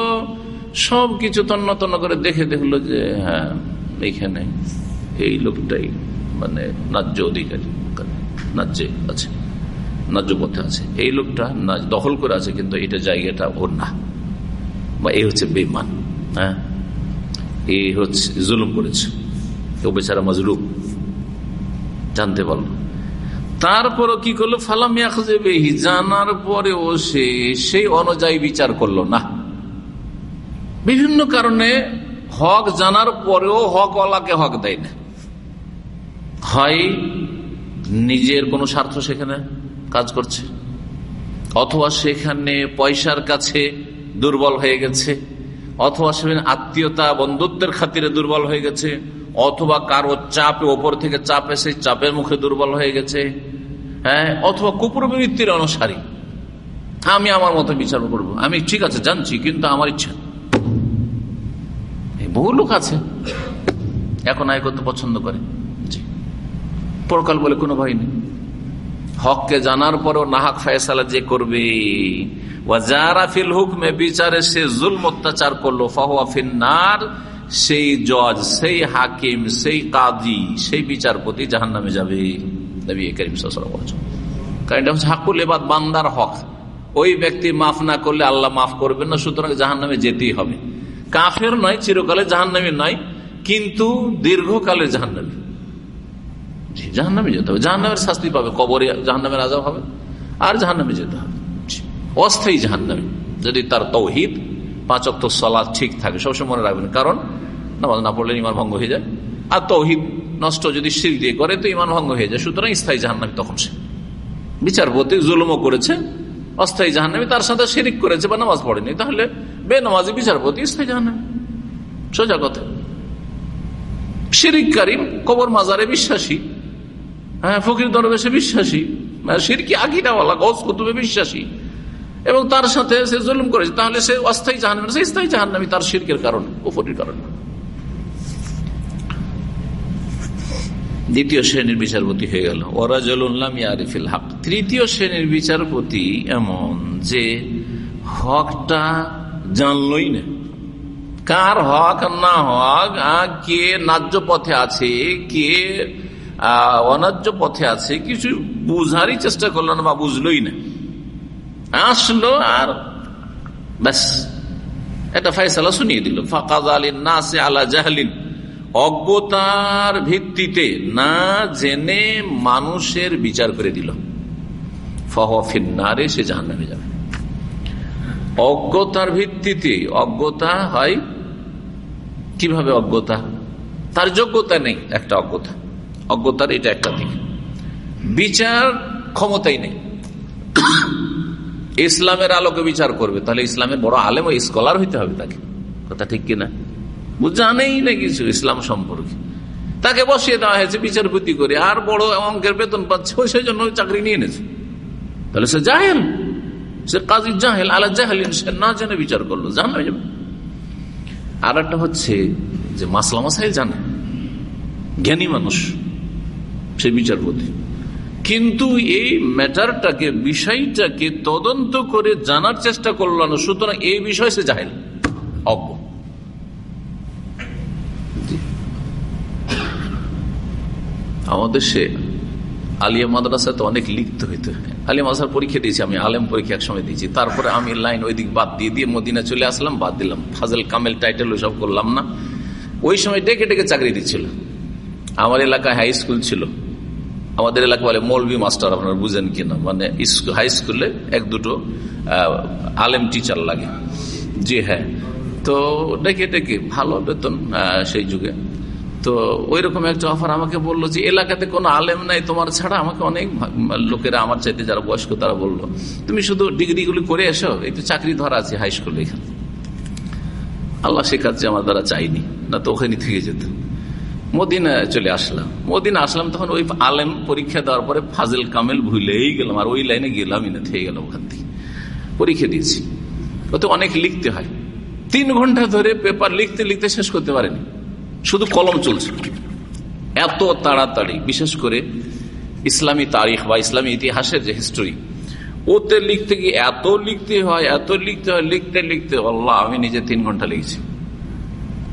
সব কিছু তন্ন তন্ন করে দেখে দেখল যে হ্যাঁ এইখানে এই লোকটাই মানে ন্যায্য অধিকারী, ন্যায্যে আছে, ন্যায্য পথে আছে। এই লোকটা দখল করে আছে, কিন্তু এটা জায়গাটা ওর না। বা এই হচ্ছে বেমান হ্যাঁ? এই হচ্ছে, জুলুম করেছে। কেউ বেচারা মজলুম, জানতে পারল। তারপরও কি করল? ফালামিয়াকি জানার পরেও সে সেই অনুযায়ী বিচার করল না। বিভিন্ন কারণে হক জানার পরেও হক ওলাকে হক দেয় না। হয় নিজের কোনো স্বার্থ সেখানে কাজ করছে, অথবা সেখানে পয়সার কাছে দুর্বল হয়ে গেছে, অথবা সেখানে আত্মীয়তা, বন্ধুত্বের খাতিরে দুর্বল হয়ে গেছে, অথবা কারও চাপে, ওপর থেকে চাপ এসে চাপের মুখে দুর্বল হয়ে গেছে হ্যাঁ অথবা কুপুরবৃত্তির অনুসারী। আমি আমার মতো বিচার করব। আমি ঠিক আছে, জানছি, কিন্তু আমার ইচ্ছা বহু লোক আছে। এখন আয় করতে পছন্দ করে। পরকাল বলে কোনো ভয় নেই। হককে জানার পরও নাহাক ফয়সালা যে করবে। যারা ফিল হুকমে বিচারে সে জুল অত্যাচার করল। ফাহুয়াফিনার সেই জজ, সেই হাকিম, সেই কাজী, সেই বিচারপতি জাহান নামে যাবে কারণ এটা হচ্ছে হাকুল এবার বান্দার হক। ওই ব্যক্তি মাফ না করলে আল্লাহ মাফ করবেন না, সুতরাং জাহান নামে যেতেই হবে। কাফের নয়, চিরকালে জাহান নামে নয়, কিন্তু দীর্ঘকালে জাহান নামে জাহান নামে যেতে হবে। জাহান নামের শাস্তি পাবে, কবরে জাহান নামের আজাব হবে, আর জাহান নামে যেতে হবে। অস্থায়ী জাহান নামে যদি তার তৌহিদ পাঁচক্ত সলাদ ঠিক থাকে, সবসময় মনে রাখবেন, কারণ নামাজ না পড়লে ইমান ভঙ্গ হয়ে যায়। আর তৌহিদ নষ্ট যদি শির দিয়ে করে, তো ইমান ভঙ্গ হয়ে যায়। সুতরাং স্থায়ী জাহান্নামি তখন সে। বিচারপতি জুলুমও করেছে, অস্থায়ী জাহান্নামি তার সাথে শিরিক করেছে বা নামাজ পড়েনি। তাহলে বে নামাজি বিচারপতি স্থায়ী জাহান্নামি। সোজা কথা। শিরিককারী কবর মাজারে বিশ্বাসী। হ্যাঁ ফকির দরবেশে বিশ্বাসী। সিরকি আকিটাওয়ালা গজ কুতুবে বিশ্বাসী। এবং তার সাথে সে জুলুম করেছে, তাহলে সে অস্থায়ী জাহান সে স্থায়ী জাহান নামি তার শিল্পের কারণে উপরের কারণে। দ্বিতীয় শ্রেণির বিচারপতি হয়ে গেল। ওরাজুল্লাম ইয়ারিফিল হক। তৃতীয় শ্রেণির বিচারপতি এমন যে হকটা জানলই না। কার হক না হক কে ন্যায্য পথে আছে, কে অন্যায্য পথে আছে, কিছু বুঝারই চেষ্টা করল না বা বুঝলোই না। আসলো আর ব্যাস, একটা ফাইসালা শুনিয়ে দিল। ফাকাজ না নাসে আলা জাহলিন। অজ্ঞতার ভিত্তিতে না জেনে মানুষের বিচার করে দিল। ফহ ফিন্নারে সে জাহান নামে যাবে। অজ্ঞতার ভিত্তিতে, অজ্ঞতা হয় কীভাবে অজ্ঞতা? তার যোগ্যতা নেই একটা অজ্ঞতা। অজ্ঞতার এটা একটা দিক। বিচার ক্ষমতাই নেই। ইসলামের আলোকে বিচার করবে, তাহলে ইসলামের বড় আলেম ও স্কলার হইতে হবে তাকে। কথা ঠিক কিনা? জানেই না কিছু ইসলাম সম্পর্কে। তাকে বসিয়ে দেওয়া হয়েছে বিচারপতি করে, আর বড় অঙ্কের বেতন পাচ্ছে সেই জন্য চাকরি নিয়ে এনেছে। তাহলে সে জাহেল। সে কাজী জাহেল, আলা জাহেল সে না জেনে বিচার করল, জানা আর একটা হচ্ছে যে মাসলা জানে, জ্ঞানী মানুষ, সে বিচারপতি। কিন্তু এই ম্যাটারটাকে, বিষয়টাকে তদন্ত করে জানার চেষ্টা করল না, সুতরাং এই বিষয় সে জাহেল, অজ্ঞ। আমাদের সে আলিয়া মাদ্রাসা তো অনেক লিখতে হইতে হয়। আলিয়া মাদ্রাসার পরীক্ষা দিয়েছি আমি, আলেম পরীক্ষা এক সময় দিয়েছি। তারপরে আমি লাইন ওই দিক বাদ দিয়ে দিয়ে মদিনা চলে আসলাম, বাদ দিলাম। ফাজল কামেল টাইটেল ওইসব করলাম না। ওই সময় ডেকে ডেকে চাকরি দিচ্ছিল। আমার এলাকায় হাই স্কুল ছিল। আমাদের এলাকা বলে মৌলবি মাস্টার, আপনারা বুঝেন কিনা? মানে হাই স্কুলে এক দুটো আলেম টিচার লাগে। জি হ্যাঁ। তো ডেকে ডেকে ভালো বেতন সেই যুগে। তো ওই রকম একটা অফার আমাকে বলল যে, এলাকাতে কোনো আলেম নাই, তোমার ছাড়া আমাকে অনেক লোকেরা আমার চাইতে, যারা বয়স্ক, তারা বলল, তুমি শুধু ডিগ্রিগুলি করে এসো, এই তো চাকরি ধরা আছে হাই স্কুলে এখানে। আল্লাহ শেখাচ্ছে আমার দ্বারা চাইনি, না তো ওখানে থেকে যেত। মদিনা চলে আসলাম। মদিনা আসলাম, তখন ওই আলেম পরীক্ষা দেওয়ার পরে ফাজেল কামেল ভুলেই গেলাম, আর ওই লাইনে গেলামই না, থেকে গেলাম ওখান থেকে। পরীক্ষা দিয়েছি। ওতে অনেক লিখতে হয়। তিন ঘণ্টা ধরে পেপার লিখতে লিখতে শেষ করতে পারেনি। শুধু কলম চলছে। এত তাড়াতাড়ি, বিশেষ করে ইসলামী তারিখ বা ইসলামী ইতিহাসের যে হিস্টোরি ওতে লিখতে গিয়ে এত লিখতে হয়, এত লিখতে হয়, লিখতে লিখতে, আল্লাহ, আমি নিজে তিন ঘণ্টা লিখছি।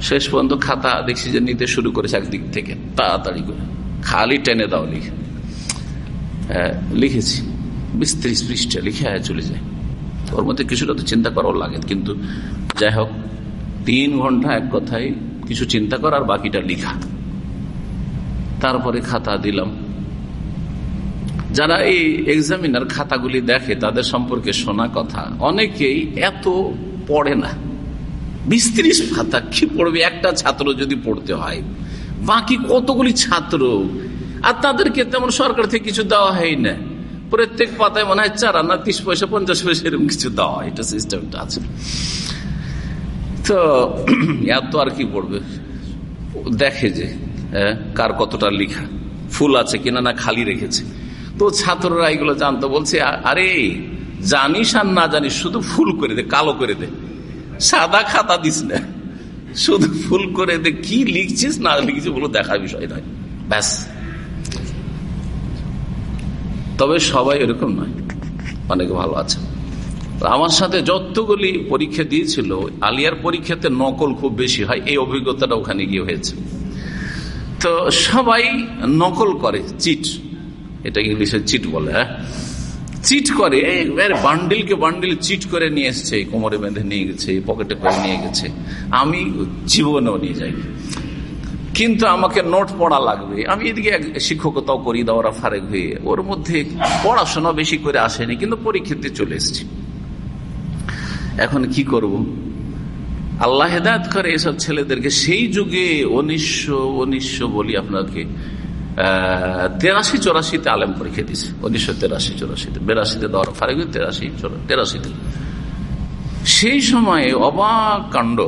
শেষ পর্যন্ত খাতা দেখছি যে নিতে শুরু করেছে একদিক থেকে, তাড়াতাড়ি করে। খালি টেনে দাও, লিখে। লিখেছি। বিশ ত্রিশ পৃষ্ঠা লিখে চলে যায়। ওর মধ্যে কিছুটা তো চিন্তা করাও লাগে, কিন্তু যাই হোক, তিন ঘণ্টা এক কথায় কিছু চিন্তা করার বাকিটা লিখা। তারপরে খাতা দিলাম। যারা এই এক্সামিনার খাতাগুলি দেখে, তাদের সম্পর্কে শোনা কথা, অনেকেই এত পড়ে না। বিশ খাতা, কি পড়বে? একটা ছাত্র যদি পড়তে হয়, বাকি কতগুলি ছাত্র? আর তাদেরকে তেমন সরকার থেকে কিছু দেওয়া হয় না। প্রত্যেক পাতায় মনে হয় চার আনা, তিরিশ পয়সা, পঞ্চাশ পয়সা, এরকম কিছু দেওয়া এটা সিস্টেমটা আছে। তো এত আর কি পড়বে? দেখে যে কার কতটা লিখা। ফুল আছে কিনা না খালি রেখেছে। তো ছাত্ররা এগুলো জানতো, বলছে আরে, জানিস আর না জানিস, শুধু ফুল করে দে, কালো করে দে। সাদা খাতা দিস না। শুধু ফুল করে দে, কি লিখছিস, না লিখছিস, বলো দেখার বিষয় নয়। ব্যাস। তবে সবাই এরকম নয়। অনেক ভালো আছে। আমার সাথে যতগুলি পরীক্ষা দিয়েছিল, আলিয়ার পরীক্ষাতে নকল খুব বেশি হয়, এই অভিজ্ঞতাটা ওখানে গিয়ে হয়েছে। তো সবাই নকল করে, চিট। এটা ইংলিশে চিট বলে হ্যাঁ? চিট করে বান্ডিলকে বান্ডিল চিট করে নিয়ে এসছে কোমরে বেঁধে নিয়ে গেছে পকেটে করে নিয়ে গেছে। আমি জীবনেও নিয়ে যাই কিন্তু আমাকে নোট পড়া লাগবে। আমি এদিকে শিক্ষকতাও করি দেওয়ারা ফারেক হয়ে, ওর মধ্যে পড়াশোনা বেশি করে আসেনি, কিন্তু পরীক্ষাতে চলে এসেছি। এখন কি করব। আল্লাহ হেদায়ত করে এসব ছেলেদেরকে সেই যুগে উনিশশো উনিশশো বলি আপনাকে তেরাশি চৌরাশিতে আলেম পরীক্ষা দিছে উনিশশো তেরাশি চৌরাশিতে, বেরাশিতে দেওয়ার ফারেক তেরাশি তেরাশিতে। সেই সময়ে অবাক কাণ্ড।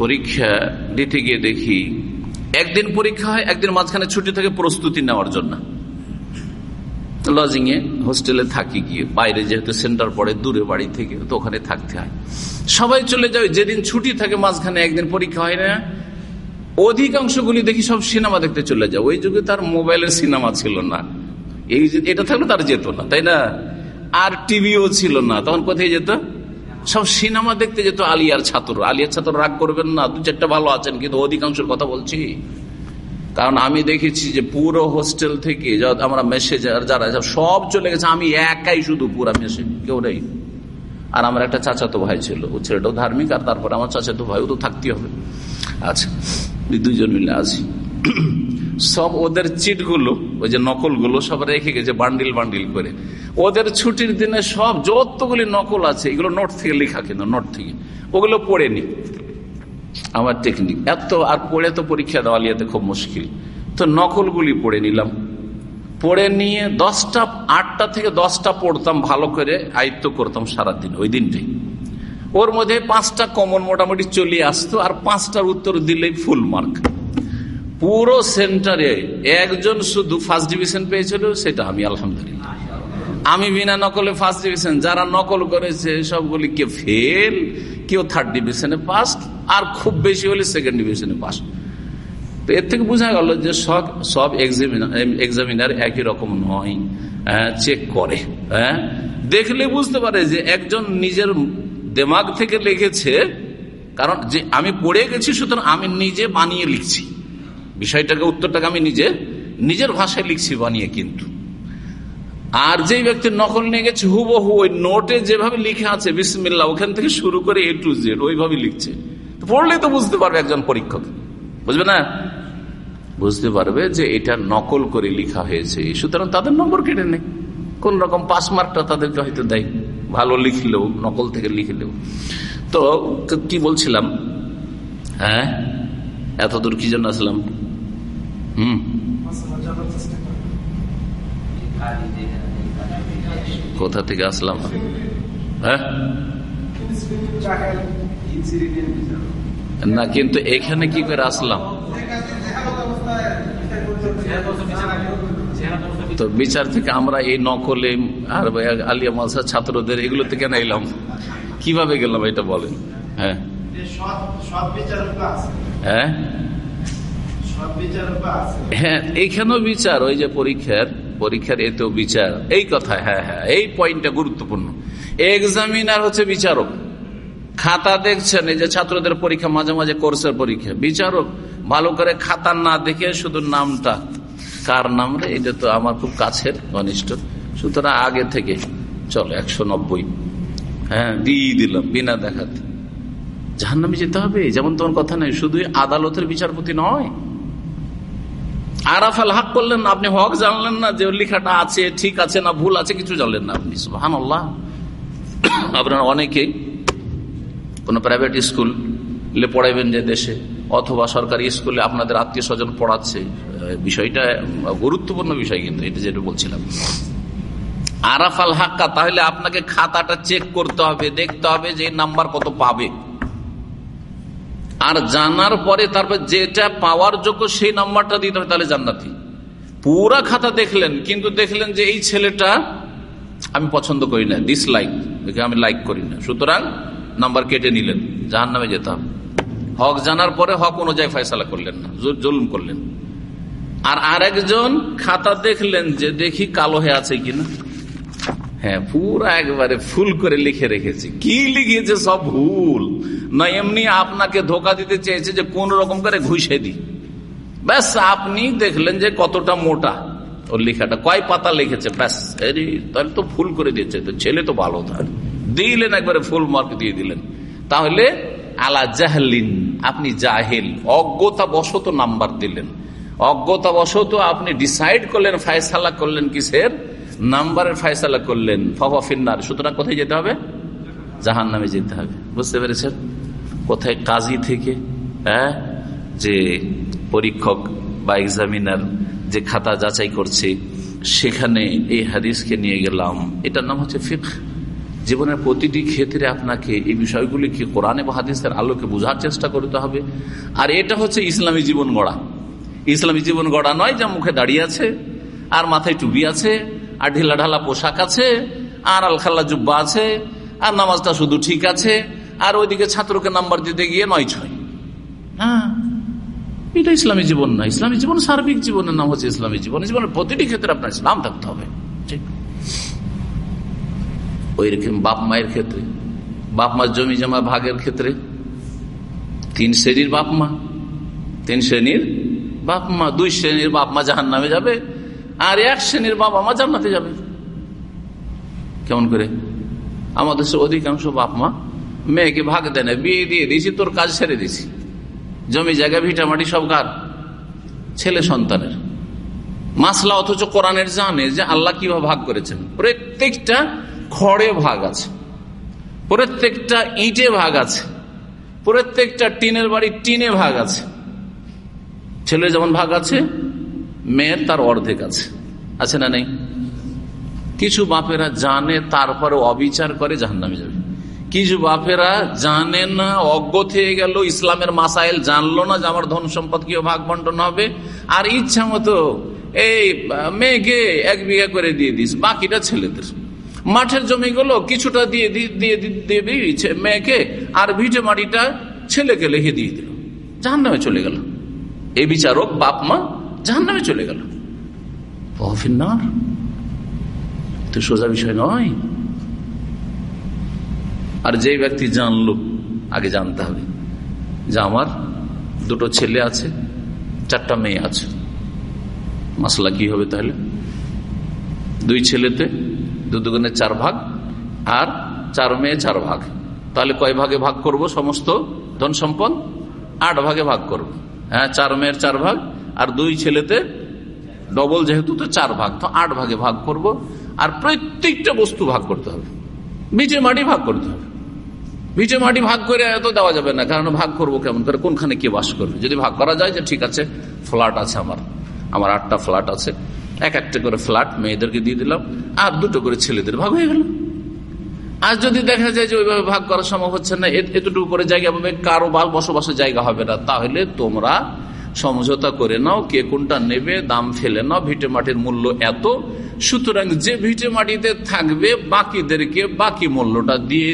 পরীক্ষা দিতে গিয়ে দেখি, একদিন পরীক্ষা হয়, একদিন মাঝখানে ছুটি থেকে প্রস্তুতি নেওয়ার জন্য। লজিং এ হোস্টেলে থাকি গিয়ে। বাইরে যেহেতু সেন্টার পড়ে, দূরে বাড়ি থেকে, তো ওখানে থাকতে হয়। সবাই চলে যাবে যেদিন ছুটি থাকে মাঝখানে একদিন পরীক্ষা হয় না। অধিকাংশগুলি দেখি সব সিনেমা দেখতে চলে যায়। ওই যুগে তার মোবাইলের সিনেমা ছিল না। এই এটা থাকলে তার যেত না, তাই না? আর টিভিও ছিল না। তখন কোথায় যেত? সব সিনেমা দেখতে যেত আলিয়ার ছাত্র আলিয়ার ছাত্র রাগ করবেন না দু চারটা ভালো আছেন, কিন্তু অধিকাংশের কথা বলছি। কারণ আমি দেখেছি যে পুরো হোস্টেল থেকে আমরা মেসেজার যারা সব চলে গেছে, আমি একাই শুধু পুরা মেসেজ কেউ নেই। আর আমার একটা চাচাতো ভাই ছিল, ও ছেলেটাও ধার্মিক, আর তারপরে আমার চাচাতো ভাই, ও তো থাকতে হবে। আচ্ছা দুইজন মিলে আছি। সব ওদের চিটগুলো, ওই যে নকলগুলো সব রেখে গেছে বান্ডিল বান্ডিল করে। ওদের ছুটির দিনে সব যতগুলি নকল আছে, এগুলো নোট থেকে লেখা কিন্তু নোট থেকে। ওগুলো পড়ে নি। আমার টেকনিক এত আর পড়ে তো পরীক্ষা দেওয়া লিয়াতে খুব মুশকিল। তো নকলগুলি পড়ে নিলাম। পড়ে নিয়ে দশটা, আটটা থেকে দশটা পড়তাম, ভালো করে আয়ত্ত করতাম সারাদিন, ওই দিনটাই। ওর মধ্যে পাঁচটা কমন মোটামুটি চলে আসতো, আর পাঁচটার উত্তর দিলেই ফুল মার্ক পুরো সেন্টারে একজন শুধু ফার্স্ট ডিভিশন পেয়েছিল, সেটা আমি, আলহামদুলিল্লাহ। আমি বিনা নকলে ফার্স্ট ডিভিশন যারা নকল করেছে সবগুলি কে ফেল কেউ থার্ড ডিভিশনে পাস আর খুব বেশি হলে সেকেন্ড ডিভিশনে পাস তো এর থেকে বোঝা গেল যে সব সব এক্সামিনার একই রকম নয় চেক করে হ্যাঁ। দেখলে বুঝতে পারে যে একজন নিজের দেমাগ থেকে লিখেছে কারণ যে আমি পড়ে গেছি, সুতরাং আমি নিজে বানিয়ে লিখছি। বিষয়টাকে, উত্তরটাকে আমি নিজে, নিজের ভাষায় লিখছি, বানিয়ে কিন্তু। আর যে ব্যক্তির নকল নিয়ে গেছে, হুবহু ওই নোটে যেভাবে লিখে আছে বিসমিল্লা ওখান থেকে শুরু করে এ টু জেড ওইভাবে লিখছে। পড়লে তো বুঝতে পারবে একজন পরীক্ষক। বুঝবে না? বুঝতে পারবে যে এটা নকল করে লিখা হয়েছে। সুতরাং তাদের নম্বর কেটে নেই। কোন রকম পাস মার্কটা তাদেরকে হয়তো দেয়। ভালো লিখলেও, নকল থেকে লিখলেও। তো কি বলছিলাম? হ্যাঁ? এতদূর কি জন্য আসলাম? হুম? কোথা থেকে আসলাম? হ্যাঁ? না কিন্তু এখানে কি করে আসলাম? তো বিচার থেকে আমরা এই নকলে আর আলিয়া মালসা ছাত্রদের এগুলোতে কেন এলাম কীভাবে গেলাম এটা বলেন? হ্যাঁ। হ্যাঁ। হ্যাঁ এখানেও বিচার ওই যে পরীক্ষার পরীক্ষার এতেও বিচার। এই কথা হ্যাঁ হ্যাঁ এই পয়েন্টটা গুরুত্বপূর্ণ। এক্সামিনার হচ্ছে বিচারক। খাতা দেখছেন, এই যে ছাত্রদের পরীক্ষা, মাঝে মাঝে কোর্সের পরীক্ষা। বিচারক ভালো করে খাতা না দেখে শুধু নামটা, কার নাম রে? এটা তো আমার খুব কাছের, ঘনিষ্ঠ। সুতরাং আগে থেকে, চলো, একশো নব্বই। হ্যাঁ দিয়ে দিলাম, বিনা দেখাতে। জাহান্নামে যেতে হবে, যেমন তোমার কথা নেই শুধু আদালতের বিচারপতি নয়। আরাফাল হাক করলেন আপনি হক জানলেন না, যে লেখাটা আছে, ঠিক আছে না, ভুল আছে, কিছু জানলেন না আপনি আল্লাহ আপনার অনেকেই কোন প্রাইভেট স্কুল পড়াইবেন যে দেশে, অথবা সরকারি স্কুলে আপনাদের আত্মীয় স্বজন পড়াচ্ছে বিষয়টা গুরুত্বপূর্ণ বিষয় কিন্তু, এটা যেটা বলছিলাম। আরাফাল হাক্কা, তাহলে আপনাকে খাতাটা চেক করতে হবে, দেখতে হবে যে নাম্বার কত পাবে। আর জানার পরে তারপর যেটা পাওয়ার যোগ্য সেই নাম্বারটা দিতে হবে, তাহলে জান্নাতি। পুরা খাতা দেখলেন, কিন্তু দেখলেন যে এই ছেলেটা আমি পছন্দ করি না ডিসলাইক আমি লাইক করি না। সুতরাং নাম্বার কেটে নিলেন জাহান নামে যেতাম হক জানার পরে হক অনুযায়ী ফয়সালা করলেন না জুলুম করলেন। আর আরেকজন খাতা দেখলেন যে দেখি কালো হয়ে আছে কিনা। হ্যাঁ পুরো একবারে ফুল করে লিখে রেখেছে। কি লিখেছে সব ভুল। না, এমনি আপনাকে ধোকা দিতে চেয়েছে যে কোন রকম করে ঘুষে দি ব্যাস, আপনি দেখলেন যে কতটা মোটা ওর লেখাটা। কয় পাতা লিখেছে? ব্যাস তাহলে তো ফুল করে দিয়েছে, তো ছেলে তো ভালো তার দিলেন একবারে ফুল মার্ক দিয়ে দিলেন। তাহলে, আলা জাহলিন, আপনি জাহেল অজ্ঞতা বশত নাম্বার দিলেন। অজ্ঞতা বশত আপনি ডিসাইড করলেন, ফায়সালা করলেন কিসের? নাম্বারের ফায়সালা করলেন ফফা ফিন্নার। সুতরাং কোথায় যেতে হবে? জাহান নামে যেতে হবে। বুঝতে পেরেছেন? কোথায় কাজী থেকে হ্যাঁ? যে পরীক্ষক বা এক্সামিনার যে খাতা যাচাই করছে, সেখানে এই হাদিসকে নিয়ে গেলাম। এটার নাম হচ্ছে ফিক জীবনের প্রতিটি ক্ষেত্রে আপনাকে এই বিষয়গুলিকে কোরআনে বা হাদিসের আলোকে বোঝার চেষ্টা করতে হবে। আর এটা হচ্ছে ইসলামী জীবন গড়া। ইসলামী জীবন গড়া নয় যা মুখে দাঁড়িয়ে আছে, আর মাথায় টুপি আছে, আর ঢিলা ঢালা পোশাক আছে, আর আলখাল্লা জুব্বা আছে, আর নামাজটা শুধু ঠিক আছে, আর ওইদিকে ছাত্রকে নাম্বার দিতে গিয়ে নয় ছয়। হ্যাঁ এটা ইসলামী জীবন না ইসলামী জীবন সার্বিক জীবনের নাম হচ্ছে ইসলামী জীবন। জীবনের প্রতিটি ক্ষেত্রে আপনার ইসলাম থাকতে হবে। ঠিক। ওই রকম বাপ মায়ের ক্ষেত্রে। বাপ মার জমি জমা ভাগের ক্ষেত্রে। তিন শ্রেণির বাপ মা। তিন শ্রেণির বাপ মা। দুই শ্রেণির বাপ মা জাহান নামে যাবে আর এক শ্রেণির বাবা মা জান্নাতে যাবে। কেমন করে? আমাদের অধিকাংশ বাপ মা মেয়েকে ভাগ দেয় না, বিয়ে দিয়ে দিয়েছি, তোর কাজ ছেড়ে দিয়েছি। জমি জায়গা ভিটামাটি সব কার ছেলে সন্তানের। মাসলা অথচ কোরআনের জানে যে আল্লাহ কীভাবে ভাগ করেছেন। প্রত্যেকটা খড়ে ভাগ আছে। প্রত্যেকটা ইটে ভাগ আছে। প্রত্যেকটা টিনের বাড়ি টিনে ভাগ আছে। ছেলে যেমন ভাগ আছে, মেয়ের তার অর্ধেক আছে। আছে না নেই? কিছু বাপেরা জানে তারপরে অবিচার করে, জাহান্নামে যাবে। কিছু বাপেরা জানে না, অজ্ঞ থেকে গেল, ইসলামের মাসাইল জানলো না যে আমার ধন সম্পদ কি ভাগ বন্টন হবে। আর ইচ্ছা মতো এই মেয়েকে এক বিঘা করে দিয়ে দিস, বাকিটা ছেলেদের। মাঠের জমিগুলো কিছুটা দিয়ে দিয়ে দিয়েছে মেয়েকে, আর ভিটে মাটিটা ছেলেকে লিখে দিয়ে দিল। জাহান নামে চলে গেল। এই বিচারক বাপ মা জাহান নামে চলে গেল। তো সোজা বিষয় নয়। আর যে ব্যক্তি জানলো, আগে জানতে হবে যে আমার দুটো ছেলে আছে, চারটা মেয়ে আছে। মাসলা কি হবে তাহলে? দুই ছেলেতে দু দুগুণে চার ভাগ আর চার মেয়ে চার ভাগ। তাহলে কয় ভাগে ভাগ করব সমস্ত ধন সম্পদ? আট ভাগে ভাগ করব। হ্যাঁ চার মেয়ের চার ভাগ আর দুই ছেলেতে ডবল যেহেতু তো চার ভাগ, তো আট ভাগে ভাগ করব আর প্রত্যেকটা বস্তু ভাগ করতে হবে। বিচে মাটি ভাগ করতে হবে। ভিটে মাটি ভাগ করে এত দেওয়া যাবে না, কারণ ভাগ করব কেমন করে? কোনখানে কে বাস করবে? যদি ভাগ করা যায় যে ঠিক আছে, ফ্ল্যাট আছে আমার। আমার আটটা ফ্ল্যাট আছে। এক একটা করে ফ্ল্যাট মেয়েদেরকে দিয়ে দিলাম, আর দুটো করে ছেলেদের ভাগ হয়ে গেল। আর যদি দেখা যায় যে ওইভাবে ভাগ করা সম্ভব হচ্ছে না এতটুকু করে জায়গা পাবে কারও বাল বসবাসের জায়গা হবে না, তাহলে তোমরা সমঝোতা করে নাও কে কোনটা নেবে, দাম ফেলে নাও, ভিটে মাটির মূল্য এত। সুতরাং যে ভিটে মাটিতে থাকবে, বাকিদেরকে বাকি মূল্যটা দিয়ে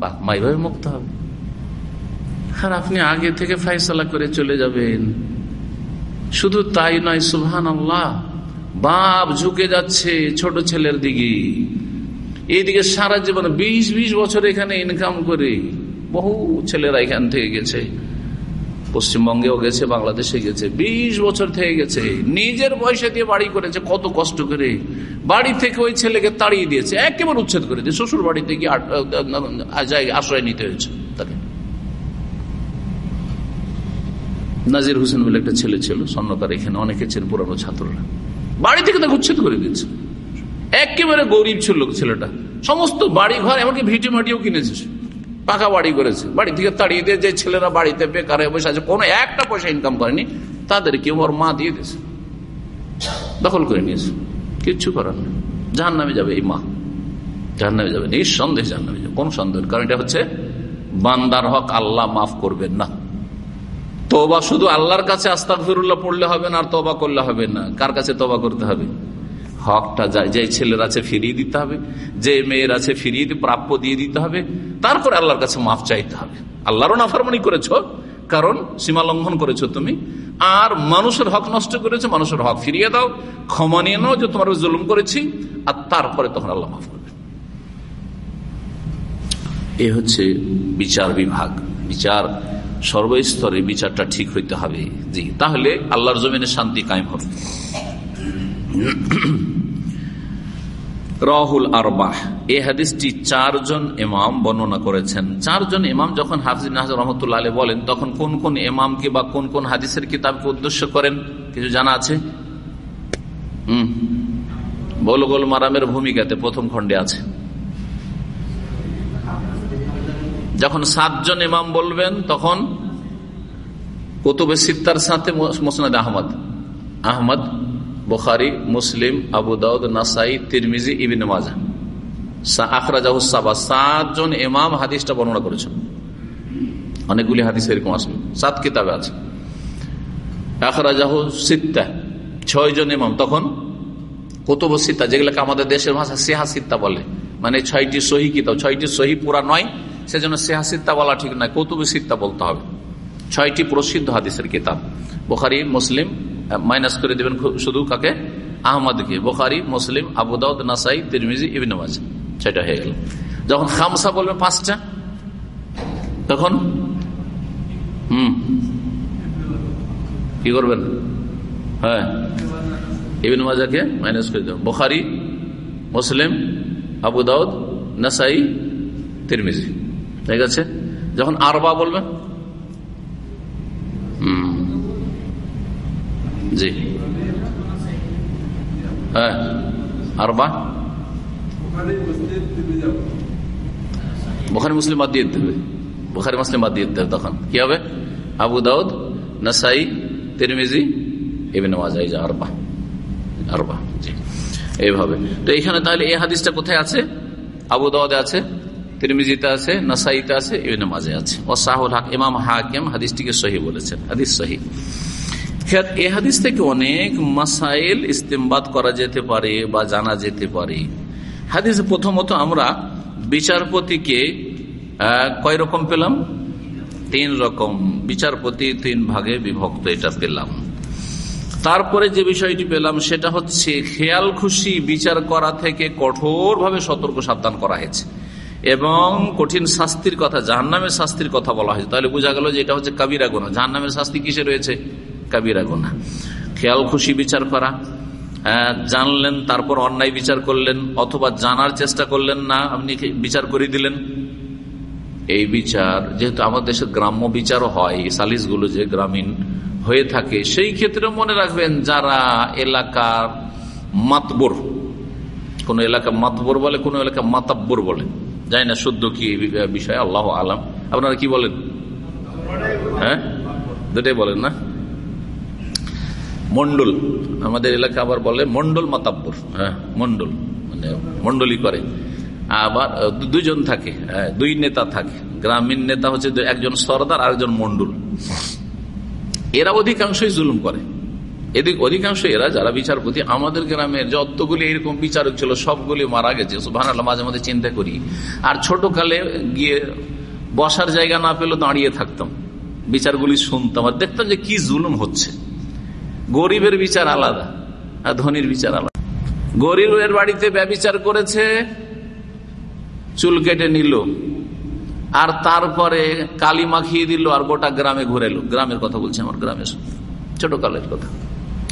বাপ মাইভাবে মুক্ত হবে। আর আপনি আগে থেকে ফাইসলা করে চলে যাবেন। শুধু তাই নয় সুহান আল্লাহ বাপ ঝুঁকে যাচ্ছে ছোট ছেলের দিকে। এইদিকে সারা জীবন বিশ বিশ বছর এখানে ইনকাম করে বহু ছেলেরা এখান থেকে গেছে। পশ্চিমবঙ্গেও গেছে, বাংলাদেশে গেছে ২০ বছর থেকে গেছে। নিজের পয়সা দিয়ে বাড়ি করেছে, কত কষ্ট করে। বাড়ি থেকে ওই ছেলেকে তাড়িয়ে দিয়েছে, একেবারে উচ্ছেদ করে দিয়ে শ্বশুর বাড়িতে গিয়ে আশ্রয় নিতে হয়েছে তাকে নাজির হোসেন বলে একটা ছেলে ছিল স্বর্ণকার এখানে, অনেকে ছিলেন পুরানো ছাত্ররা। বাড়ি থেকে তাকে উচ্ছেদ করে দিয়েছে। একেবারে গরিব ছিল ছেলেটা। সমস্ত বাড়ি ঘর এমনকি ভিটি মাটিও কিনেছে পাকা বাড়ি করেছে। বাড়ি থেকে তাড়িয়ে দিয়ে যে ছেলেরা বাড়িতে বেকার হয়ে বসে আছে, কোনো একটা পয়সা ইনকাম করেনি, তাদেরকে ওর মা দিয়ে দিয়েছে। দখল করে নিয়েছে। কিচ্ছু করার নেই। জাহান নামে যাবে এই মা। জাহান নামে যাবে। নিঃসন্দেহ জাহান নামে যাবে। কোন সন্দেহ কারণ এটা হচ্ছে, বান্দার হক আল্লাহ মাফ করবেন না। তোবা শুধু আল্লাহর কাছে আস্তা ফিরুল্লাহ পড়লে হবে না, আর তবা করলে হবে না। কার কাছে তবা করতে হবে? হকটা যায় যে ছেলের আছে ফিরিয়ে দিতে হবে, যে মেয়ের আছে ফিরিয়ে প্রাপ্য দিয়ে দিতে হবে, তারপরে আল্লাহর কাছে মাফ চাইতে হবে। আল্লাহরও নাফারমানি করেছ, কারণ সীমা লঙ্ঘন করেছ তুমি। আর মানুষের হক নষ্ট করেছে, মানুষের হক ফিরিয়ে দাও, ক্ষমা নিয়ে নাও যে তোমার জুলুম করেছি, আর তারপরে তখন আল্লাহ মাফ করবে। এ হচ্ছে বিচার বিভাগ। বিচার সর্বস্তরে বিচারটা ঠিক হইতে হবে। জি, তাহলে আল্লাহর জমিনে শান্তি কায়েম হবে। রাহুল আরবাহ এই হাদিসটি চারজন ইমাম বর্ণনা করেছেন। চারজন ইমাম যখন হাফিজ নাহাজ রহমতুল্লাহ আলী বলেন, তখন কোন কোন ইমামকে বা কোন কোন হাদিসের কিতাবকে উদ্দেশ্য করেন? কিছু জানা আছে? হম। বলগোল মারামের ভূমিকাতে প্রথম খণ্ডে আছে। যখন সাতজন ইমাম বলবেন, তখন কুতুবে সিত্তার সাথে মোসনাদ আহমদ। আহমদ, বুখারি, মুসলিম, আবু দাউদ, নাসাই, তিরমিজি, ইবিন মাজা। সাতজন ইমাম হাদিসটা বর্ণনা করেছেন। অনেকগুলি হাদিস এরকম আসবে সাত কিতাবে আছে। সিত্তা। ইমাম। তখন কতব সিত্তা, যেগুলোকে আমাদের দেশের ভাষা সেহা সিত্তা বলে। মানে ছয়টি সহি কিতাব। ছয়টি সহি পুরা নয় সেজন্য সেহা সিত্তা বলা ঠিক নয়, কৌতুব সিত্তা বলতে হবে। ছয়টি প্রসিদ্ধ হাদিসের কিতাব, বোখারি, মুসলিম, মাইনাস করে দেবেন শুধু কাকে? আহমদকে। বোখারি, মুসলিম আবুদাউদ নাসাই, তিরমিজি, ইবিন ছয়টা হয়ে গেল। যখন খামসা বলবেন পাঁচটা, তখন? হুম। কি করবেন? হ্যাঁ। ইবিন মাজাকে মাইনাস করে দেবেন। বোখারি, মুসলিম, আবু দাউদ, নাসাই, তিরমিজি। ঠিক আছে? যখন আরবা বলবেন জি। হ্যাঁ। আরবা? বোখারি মুসলিম বাদ দিয়ে দিতে হবে। বোখারি মুসলিম বাদ দিয়ে দিতে হবে তখন। কি হবে? আবু দাউদ, নাসাই, তিরমিজি এবিন যে আরবা। আরবা, জি। এইভাবে। তো এখানে তাহলে এই হাদিসটা কোথায় আছে? আবু দাওয়াদে আছে। তিরমিজিতে আছে, নাসাইতে আছে, ইবিন মাঝে আছে। ও সাহুল হক ইমাম হাকিম হাদিসটিকে সহি বলেছেন। হাদিস সহি। এ হাদিস থেকে অনেক মাসাইল ইস্তেমবাদ করা যেতে পারে বা জানা যেতে পারে। হাদিস প্রথমত আমরা বিচারপতিকে কয় রকম পেলাম? তিন রকম। বিচারপতি তিন ভাগে বিভক্ত এটা পেলাম। তারপরে যে বিষয়টি পেলাম, সেটা হচ্ছে খেয়াল খুশি বিচার করা থেকে কঠোরভাবে সতর্ক সাবধান করা হয়েছে। এবং কঠিন শাস্তির কথা, জাহান্নামের শাস্তির কথা বলা হয়েছে। তাহলে বোঝা গেল যে এটা হচ্ছে কাবিরা গোনা জাহান্নামের শাস্তি কিসে রয়েছে? কাবিরা গোনা খেয়াল, খুশি, বিচার করা। জানলেন, তারপর অন্যায় বিচার করলেন, অথবা জানার চেষ্টা করলেন না, আপনি বিচার করে দিলেন? এই বিচার, যেহেতু আমাদের দেশে গ্রাম্য বিচারও হয় সালিশগুলো যে গ্রামীণ হয়ে থাকে, সেই ক্ষেত্রে মনে রাখবেন যারা এলাকার মাতবর, কোন এলাকা মাতবর বলে, কোন এলাকা মাতাব্বর বলে যাই না শুদ্ধ কি বিষয়? আল্লাহ আলাম। আপনারা কি বলেন? হ্যাঁ? দুটাই বলেন না? মন্ডল আমাদের এলাকা আবার বলে মন্ডল মাতাব্বর। হ্যাঁ মন্ডল মানে মন্ডলি করে। আবার দুজন থাকে। দুই নেতা থাকে। গ্রামীণ নেতা হচ্ছে একজন সর্দার আর একজন মন্ডল এরা অধিকাংশই জুলুম করে। এদিক অধিকাংশ এরা যারা বিচারপতি, আমাদের গ্রামের যতগুলি এরকম বিচারক ছিল, সবগুলি মারা গেছে। সুভান মাঝে মাঝে চিন্তা করি। আর ছোট কালে গিয়ে বসার জায়গা না পেলে দাঁড়িয়ে থাকতাম। বিচারগুলি শুনতাম আর দেখতাম যে কি জুলুম হচ্ছে। গরিবের বিচার আলাদা আর ধনির বিচার আলাদা। গরিবের বাড়িতে ব্যবচার করেছে, চুল কেটে নিল, আর তারপরে কালি মাখিয়ে দিল আর গোটা গ্রামে ঘুরে গ্রামের কথা বলছি আমার, গ্রামের ছোট কালের কথা।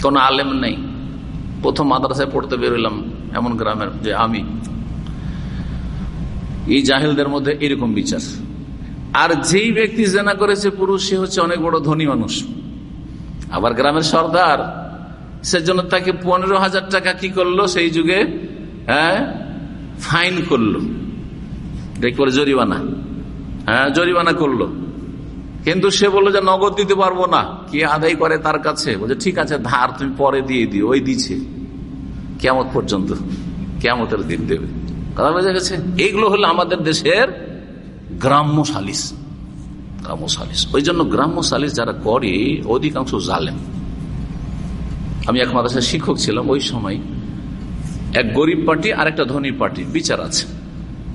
কোনো আলেম নেই। প্রথম মাদ্রাসায় পড়তে বেরোলাম এমন গ্রামের যে আমি। এই জাহিলদের মধ্যে এরকম বিচার। আর যেই ব্যক্তি জেনা করেছে পুরুষ, সে হচ্ছে অনেক বড় ধনী মানুষ। আবার গ্রামের সর্দার সেজন্য তাকে পনেরো হাজার টাকা কি করল? সেই যুগে হ্যাঁ ফাইন করল। করে জরিমানা। হ্যাঁ জরিমানা করল। কিন্তু সে বলল যে নগদ দিতে পারব না। কি আদায় করে তার কাছে? বলছে, ঠিক আছে, ধার তুমি পরে দিয়ে দিও, ওই দিচ্ছে কেমন পর্যন্ত কেমতের দিন দেবে। কথা বোঝা গেছে? এইগুলো হলো আমাদের দেশের গ্রাম্য সালিস। গ্রাম্য সালিস। ওই জন্য গ্রাম্য সালিস যারা করে, অধিকাংশ জালেম। আমি এক মাদ্রাসার শিক্ষক ছিলাম, ওই সময় এক গরিব পার্টি আর একটা ধনী পার্টি বিচার আছে।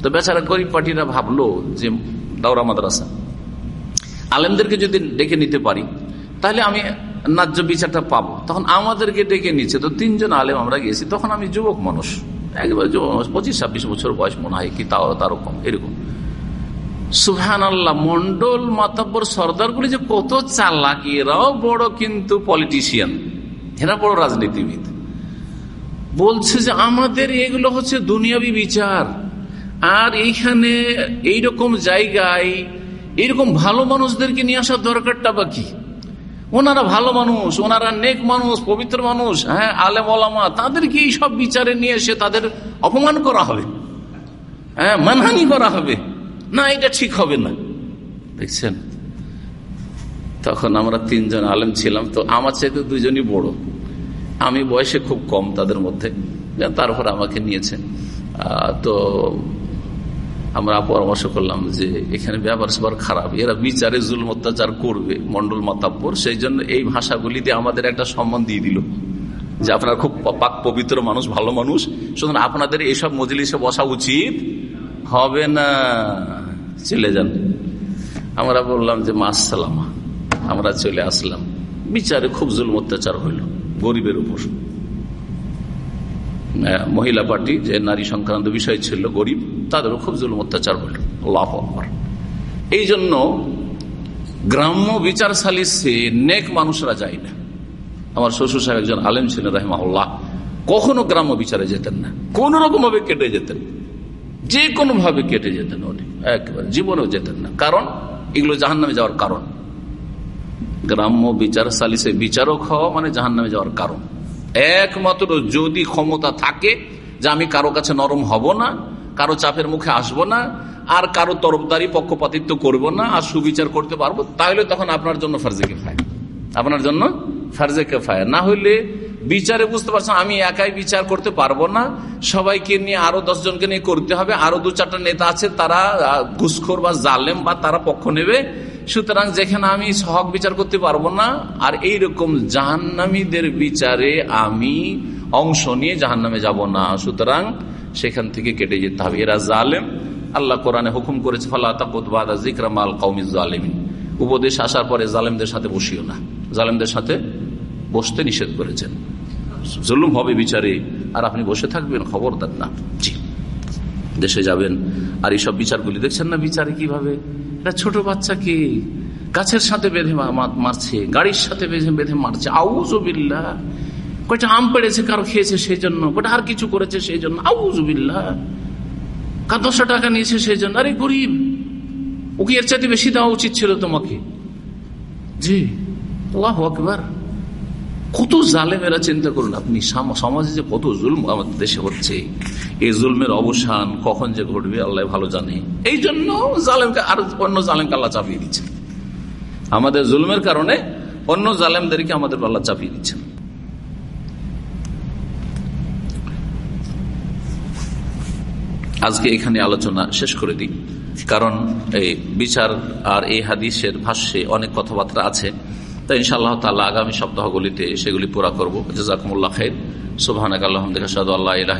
তো বেচারা গরিব পার্টিরা ভাবলো যে, দাওরা মাদ্রাসা। আলেমদেরকে যদি ডেকে নিতে পারি, তাহলে আমি ন্যায্য বিচারটা পাবো। তখন আমাদেরকে ডেকে নিচ্ছে। তো তিনজন আলেম আমরা গেছি তখন আমি যুবক মানুষ, একবার পঁচিশ, ছাব্বিশ বছর বয়স মনে হয় কি তাও, তারও কম, এরকম। সুহান আল্লাহ মন্ডল মাতাব্বর সর্দারগুলি যে কত চালাক এরাও বড় কিন্তু পলিটিশিয়ান এরা বড় রাজনীতিবিদ। বলছে যে আমাদের এগুলো হচ্ছে দুনিয়াবি বিচার। আর এইখানে এইরকম জায়গায় এইরকম ভালো মানুষদেরকে নিয়ে আসার দরকারটা বা কি? ওনারা ভালো মানুষ, ওনারা নেক মানুষ, পবিত্র মানুষ হ্যাঁ আলেম ওলামা, তাদেরকে এই সব বিচারে নিয়ে এসে তাদের অপমান করা হবে। হ্যাঁ মানহানি করা হবে। না, এটা ঠিক হবে না। দেখছেন? তখন আমরা তিনজন আলেম ছিলাম, তো আমার চাইতে দুজনই বড়। আমি বয়সে খুব কম তাদের মধ্যে। তারপর আমাকে নিয়েছে। তো আমরা পরামর্শ করলাম যে এখানে ব্যবহার সবার খারাপ। এরা বিচারে জুল অত্যাচার করবে মন্ডল মতাব্বর। সেই জন্য এই ভাষাগুলি দিয়ে আমাদের একটা সম্মান দিয়ে দিল যে আপনারা খুব পাক পবিত্র মানুষ, ভালো মানুষ। সুতরাং আপনাদের এইসব মজলিসে বসা উচিত। হবে না। চলে যান। আমরা বললাম যে মা মাসালামা আমরা চলে আসলাম। বিচারে খুব জুল অত্যাচার হইল। গরিবের উপর। মহিলা পার্টি, যে নারী সংক্রান্ত বিষয় ছিল, গরিব, তাদেরও খুব জুল অত্যাচার হইল আল্লাহ এই জন্য গ্রাম্য বিচার সালিসে নেক মানুষরা যায় না। আমার শ্বশুর সাহেব একজন আলেম ছিলেন, রাহিমাহুল্লাহ। কখনো গ্রাম্য বিচারে যেতেন না। কোন রকম ভাবে কেটে যেতেন। যে কোনো ভাবে কেটে যেতেন উনি। একেবারে জীবনেও যেতেন না। কারণ? এগুলো জাহান নামে যাওয়ার কারণ। গ্রাম্য বিচার সালিসে বিচারক হওয়া মানে জাহান নামে যাওয়ার কারণ। একমাত্র যদি ক্ষমতা থাকে যে আমি কারও কাছে নরম হব না, কারও চাপের মুখে আসব না, আর কারও তরফদারি, পক্ষপাতিত্ব করব না, আর সুবিচার করতে পারব, তাহলে তখন আপনার জন্য ফার্জে কেফায়। আপনার জন্য ফার্জে কেফায়। না হইলে বিচারে বুঝতে পারছেন, আমি একাই বিচার করতে পারব না। সবাইকে নিয়ে আরও জনকে নিয়ে করতে হবে। আরও দু চারটা নেতা আছে, তারা ঘুষখোর বা জালেম বা তারা পক্ষ নেবে। সুতরাং যেখানে আমি সহক বিচার করতে পারব না, আর এই রকম জাহান্নামীদের বিচারে আমি অংশ নিয়ে জাহান্নামে যাব না। সুতরাং সেখান থেকে কেটে যেতে হবে। এরা জালেম। আল্লাহ কোরআনে হুকুম করেছে ফাল্লাহ জালেমিন। উপদেশ আসার পরে জালেমদের সাথে বসিও না। জালেমদের সাথে বসতে নিষেধ করেছেন। জুলুম হবে বিচারে, আর আপনি বসে থাকবেন, খবরদার না। জি। দেশে যাবেন, আর এইসব বিচারগুলি দেখছেন না বিচারে কীভাবে? এটা ছোট বাচ্চাকে গাছের সাথে বেঁধে মারছে, গাড়ির সাথে বেঁধে বেঁধে মারছে। আউজবিল্লা কয়টা আম পেড়েছে, কারও খেয়েছে সেই জন্য কয়টা আর কিছু করেছে সেই জন্য আউজবিল্লা কার দশটা টাকা নিয়েছে সেই জন্য আরে গরিব। ওকে এর চাইতে বেশি দেওয়া উচিত ছিল তোমাকে। জি। আল্লাহ আকবার। কত জালেমেরা চিন্তা করুন, আপনি সমাজে যে কত জুলম আমাদের দেশে হচ্ছে, এই জুলমের অবসান কখন যে ঘটবে আল্লাহ ভালো জানে। এই জন্য জালেমকে আর অন্য জালেমকে আল্লাহ চাপিয়ে দিচ্ছেন। আমাদের জুলমের কারণে অন্য জালেমদেরকে আমাদের আল্লাহ চাপিয়ে দিচ্ছেন। আজকে এখানে আলোচনা শেষ করে দিই। কারণ এই বিচার আর এই হাদিসের ভাষ্যে অনেক কথাবার্তা আছে। তাই ইনশাআল্লাহ তাল্লাহ আগামী সপ্তাহগুলিতে সেগুলি পুরা করব। জাজাকুমুল্লাহ খেদ সুবাহ আল্লাহ আল্লাহ ইলাহ